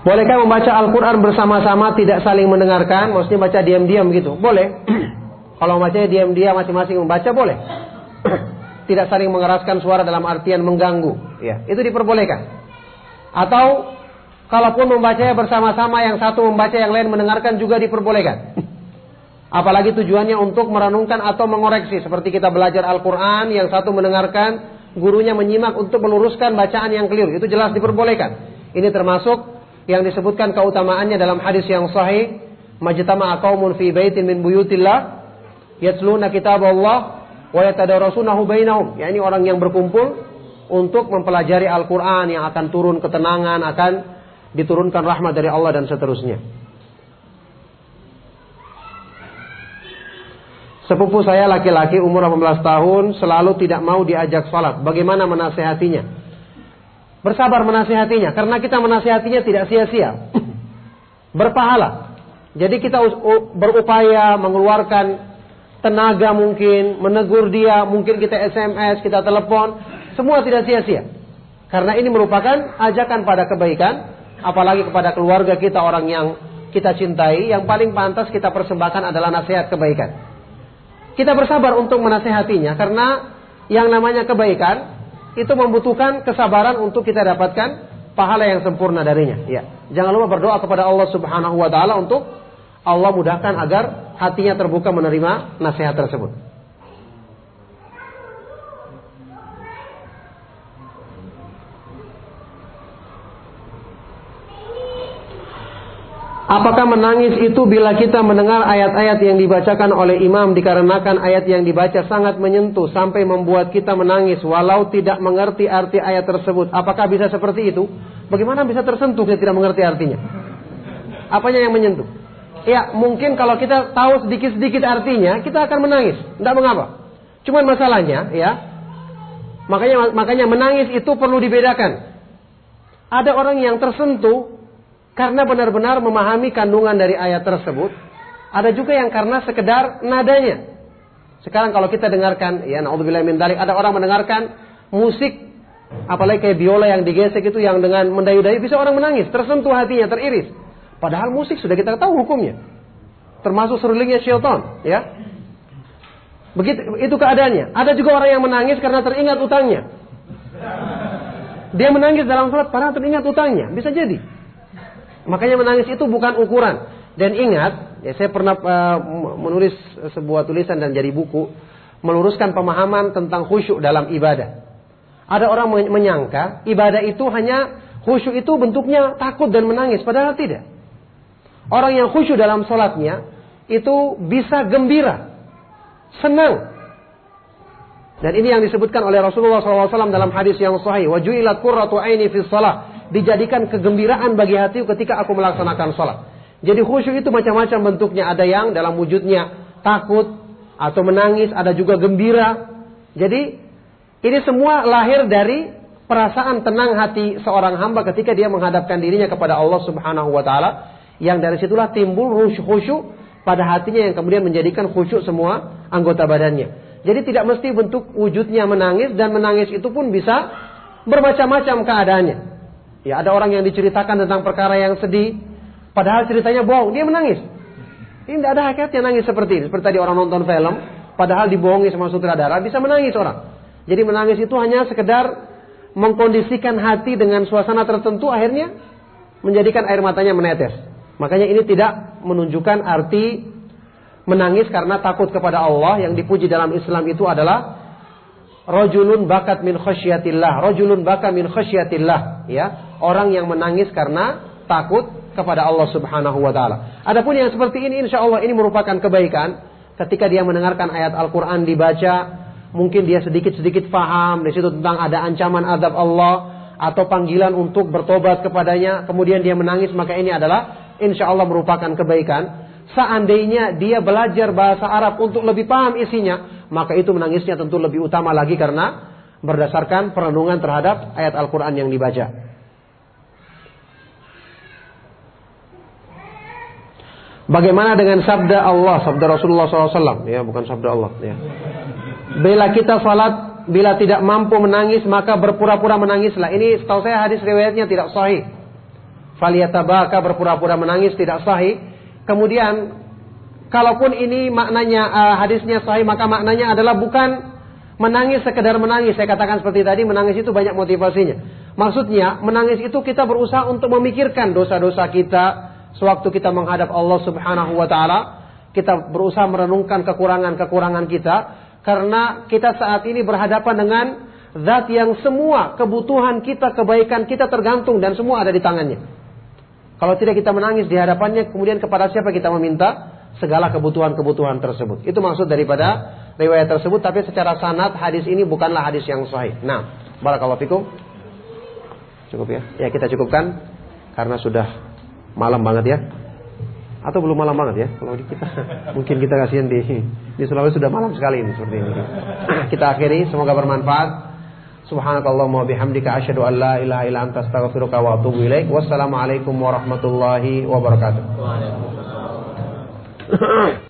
Bolehkah membaca Al-Quran bersama-sama tidak saling mendengarkan? Maksudnya baca diam-diam gitu. Boleh. Kalau bacanya diam-diam masing-masing membaca boleh. tidak saling mengeraskan suara dalam artian mengganggu. Ya, itu diperbolehkan. Atau kalaupun membacanya bersama-sama yang satu membaca yang lain mendengarkan juga diperbolehkan. Apalagi tujuannya untuk merenungkan atau mengoreksi. Seperti kita belajar Al-Quran, yang satu mendengarkan, gurunya menyimak untuk meluruskan bacaan yang keliru. Itu jelas diperbolehkan. Ini termasuk yang disebutkan keutamaannya dalam hadis yang sahih majtama'a qaumun fi baitin min buyutillah yatluna kitab Allah wa yatadarasunahu bainahum ya ini orang yang berkumpul untuk mempelajari Al-Qur'an yang akan turun ketenangan akan diturunkan rahmat dari Allah dan seterusnya Sepupu saya laki-laki umur 18 tahun selalu tidak mau diajak salat. Bagaimana menasehatinya? Bersabar menasihatinya karena kita menasihatinya tidak sia-sia. Berpahala. Jadi kita berupaya mengeluarkan tenaga mungkin, menegur dia, mungkin kita SMS, kita telepon, semua tidak sia-sia. Karena ini merupakan ajakan pada kebaikan, apalagi kepada keluarga kita orang yang kita cintai, yang paling pantas kita persembahkan adalah nasihat kebaikan. Kita bersabar untuk menasehatinya karena yang namanya kebaikan itu membutuhkan kesabaran untuk kita dapatkan pahala yang sempurna darinya. Ya. Jangan lupa berdoa kepada Allah Subhanahu wa taala untuk Allah mudahkan agar hatinya terbuka menerima nasihat tersebut. Apakah menangis itu bila kita mendengar ayat-ayat yang dibacakan oleh imam dikarenakan ayat yang dibaca sangat menyentuh sampai membuat kita menangis walau tidak mengerti arti ayat tersebut? Apakah bisa seperti itu? Bagaimana bisa tersentuh kita tidak mengerti artinya? Apanya yang menyentuh? Ya, mungkin kalau kita tahu sedikit-sedikit artinya, kita akan menangis. Tidak mengapa. Cuman masalahnya, ya, makanya makanya menangis itu perlu dibedakan. Ada orang yang tersentuh karena benar-benar memahami kandungan dari ayat tersebut. Ada juga yang karena sekedar nadanya. Sekarang kalau kita dengarkan, ya naudzubillah min dalik, ada orang mendengarkan musik apalagi kayak biola yang digesek itu yang dengan mendayu-dayu bisa orang menangis, tersentuh hatinya, teriris. Padahal musik sudah kita tahu hukumnya. Termasuk serulingnya syaitan, ya. Begitu itu keadaannya. Ada juga orang yang menangis karena teringat utangnya. Dia menangis dalam sholat karena teringat utangnya, bisa jadi. Makanya menangis itu bukan ukuran. Dan ingat, ya saya pernah uh, menulis sebuah tulisan dan jadi buku meluruskan pemahaman tentang khusyuk dalam ibadah. Ada orang menyangka ibadah itu hanya khusyuk itu bentuknya takut dan menangis, padahal tidak. Orang yang khusyuk dalam sholatnya itu bisa gembira, senang. Dan ini yang disebutkan oleh Rasulullah SAW dalam hadis yang sahih. Wajuilat qurratu aini fi salah dijadikan kegembiraan bagi hati ketika aku melaksanakan sholat. Jadi khusyuk itu macam-macam bentuknya. Ada yang dalam wujudnya takut atau menangis, ada juga gembira. Jadi ini semua lahir dari perasaan tenang hati seorang hamba ketika dia menghadapkan dirinya kepada Allah Subhanahu wa taala yang dari situlah timbul khusyuk pada hatinya yang kemudian menjadikan khusyuk semua anggota badannya. Jadi tidak mesti bentuk wujudnya menangis dan menangis itu pun bisa bermacam-macam keadaannya. Ya, ada orang yang diceritakan tentang perkara yang sedih, padahal ceritanya bohong, dia menangis. Ini tidak ada hakikatnya nangis seperti ini. Seperti tadi orang nonton film, padahal dibohongi sama sutradara, bisa menangis orang. Jadi menangis itu hanya sekedar mengkondisikan hati dengan suasana tertentu, akhirnya menjadikan air matanya menetes. Makanya ini tidak menunjukkan arti menangis karena takut kepada Allah yang dipuji dalam Islam itu adalah rojulun bakat min khasyatillah, rojulun baka min khasyatillah, ya. Orang yang menangis karena takut kepada Allah Subhanahu wa taala. Adapun yang seperti ini insya Allah ini merupakan kebaikan ketika dia mendengarkan ayat Al-Qur'an dibaca, mungkin dia sedikit-sedikit paham di situ tentang ada ancaman adab Allah atau panggilan untuk bertobat kepadanya, kemudian dia menangis, maka ini adalah insya Allah merupakan kebaikan. Seandainya dia belajar bahasa Arab untuk lebih paham isinya, maka itu menangisnya tentu lebih utama lagi karena berdasarkan perenungan terhadap ayat Al-Quran yang dibaca. Bagaimana dengan sabda Allah, sabda Rasulullah SAW? Ya, bukan sabda Allah. Ya. Bila kita salat, bila tidak mampu menangis, maka berpura-pura menangislah. Ini setahu saya hadis riwayatnya tidak sahih. Faliyatabaka berpura-pura menangis tidak sahih. Kemudian, kalaupun ini maknanya uh, hadisnya sahih, maka maknanya adalah bukan menangis sekedar menangis. Saya katakan seperti tadi, menangis itu banyak motivasinya. Maksudnya, menangis itu kita berusaha untuk memikirkan dosa-dosa kita, sewaktu kita menghadap Allah Subhanahu wa taala, kita berusaha merenungkan kekurangan-kekurangan kita karena kita saat ini berhadapan dengan zat yang semua kebutuhan kita, kebaikan kita tergantung dan semua ada di tangannya. Kalau tidak kita menangis di hadapannya, kemudian kepada siapa kita meminta segala kebutuhan-kebutuhan tersebut. Itu maksud daripada riwayat tersebut, tapi secara sanad hadis ini bukanlah hadis yang sahih. Nah, barakallahu fikum. Cukup ya. Ya kita cukupkan karena sudah malam banget ya. Atau belum malam banget ya? Kalau di kita mungkin kita kasihan di di Sulawesi sudah malam sekali ini seperti ini. kita akhiri semoga bermanfaat. Subhanakallahumma bihamdika asyhadu an la ilaha illa anta astaghfiruka wa atubu ilaik. Wassalamualaikum warahmatullahi wabarakatuh. Waalaikumsalam.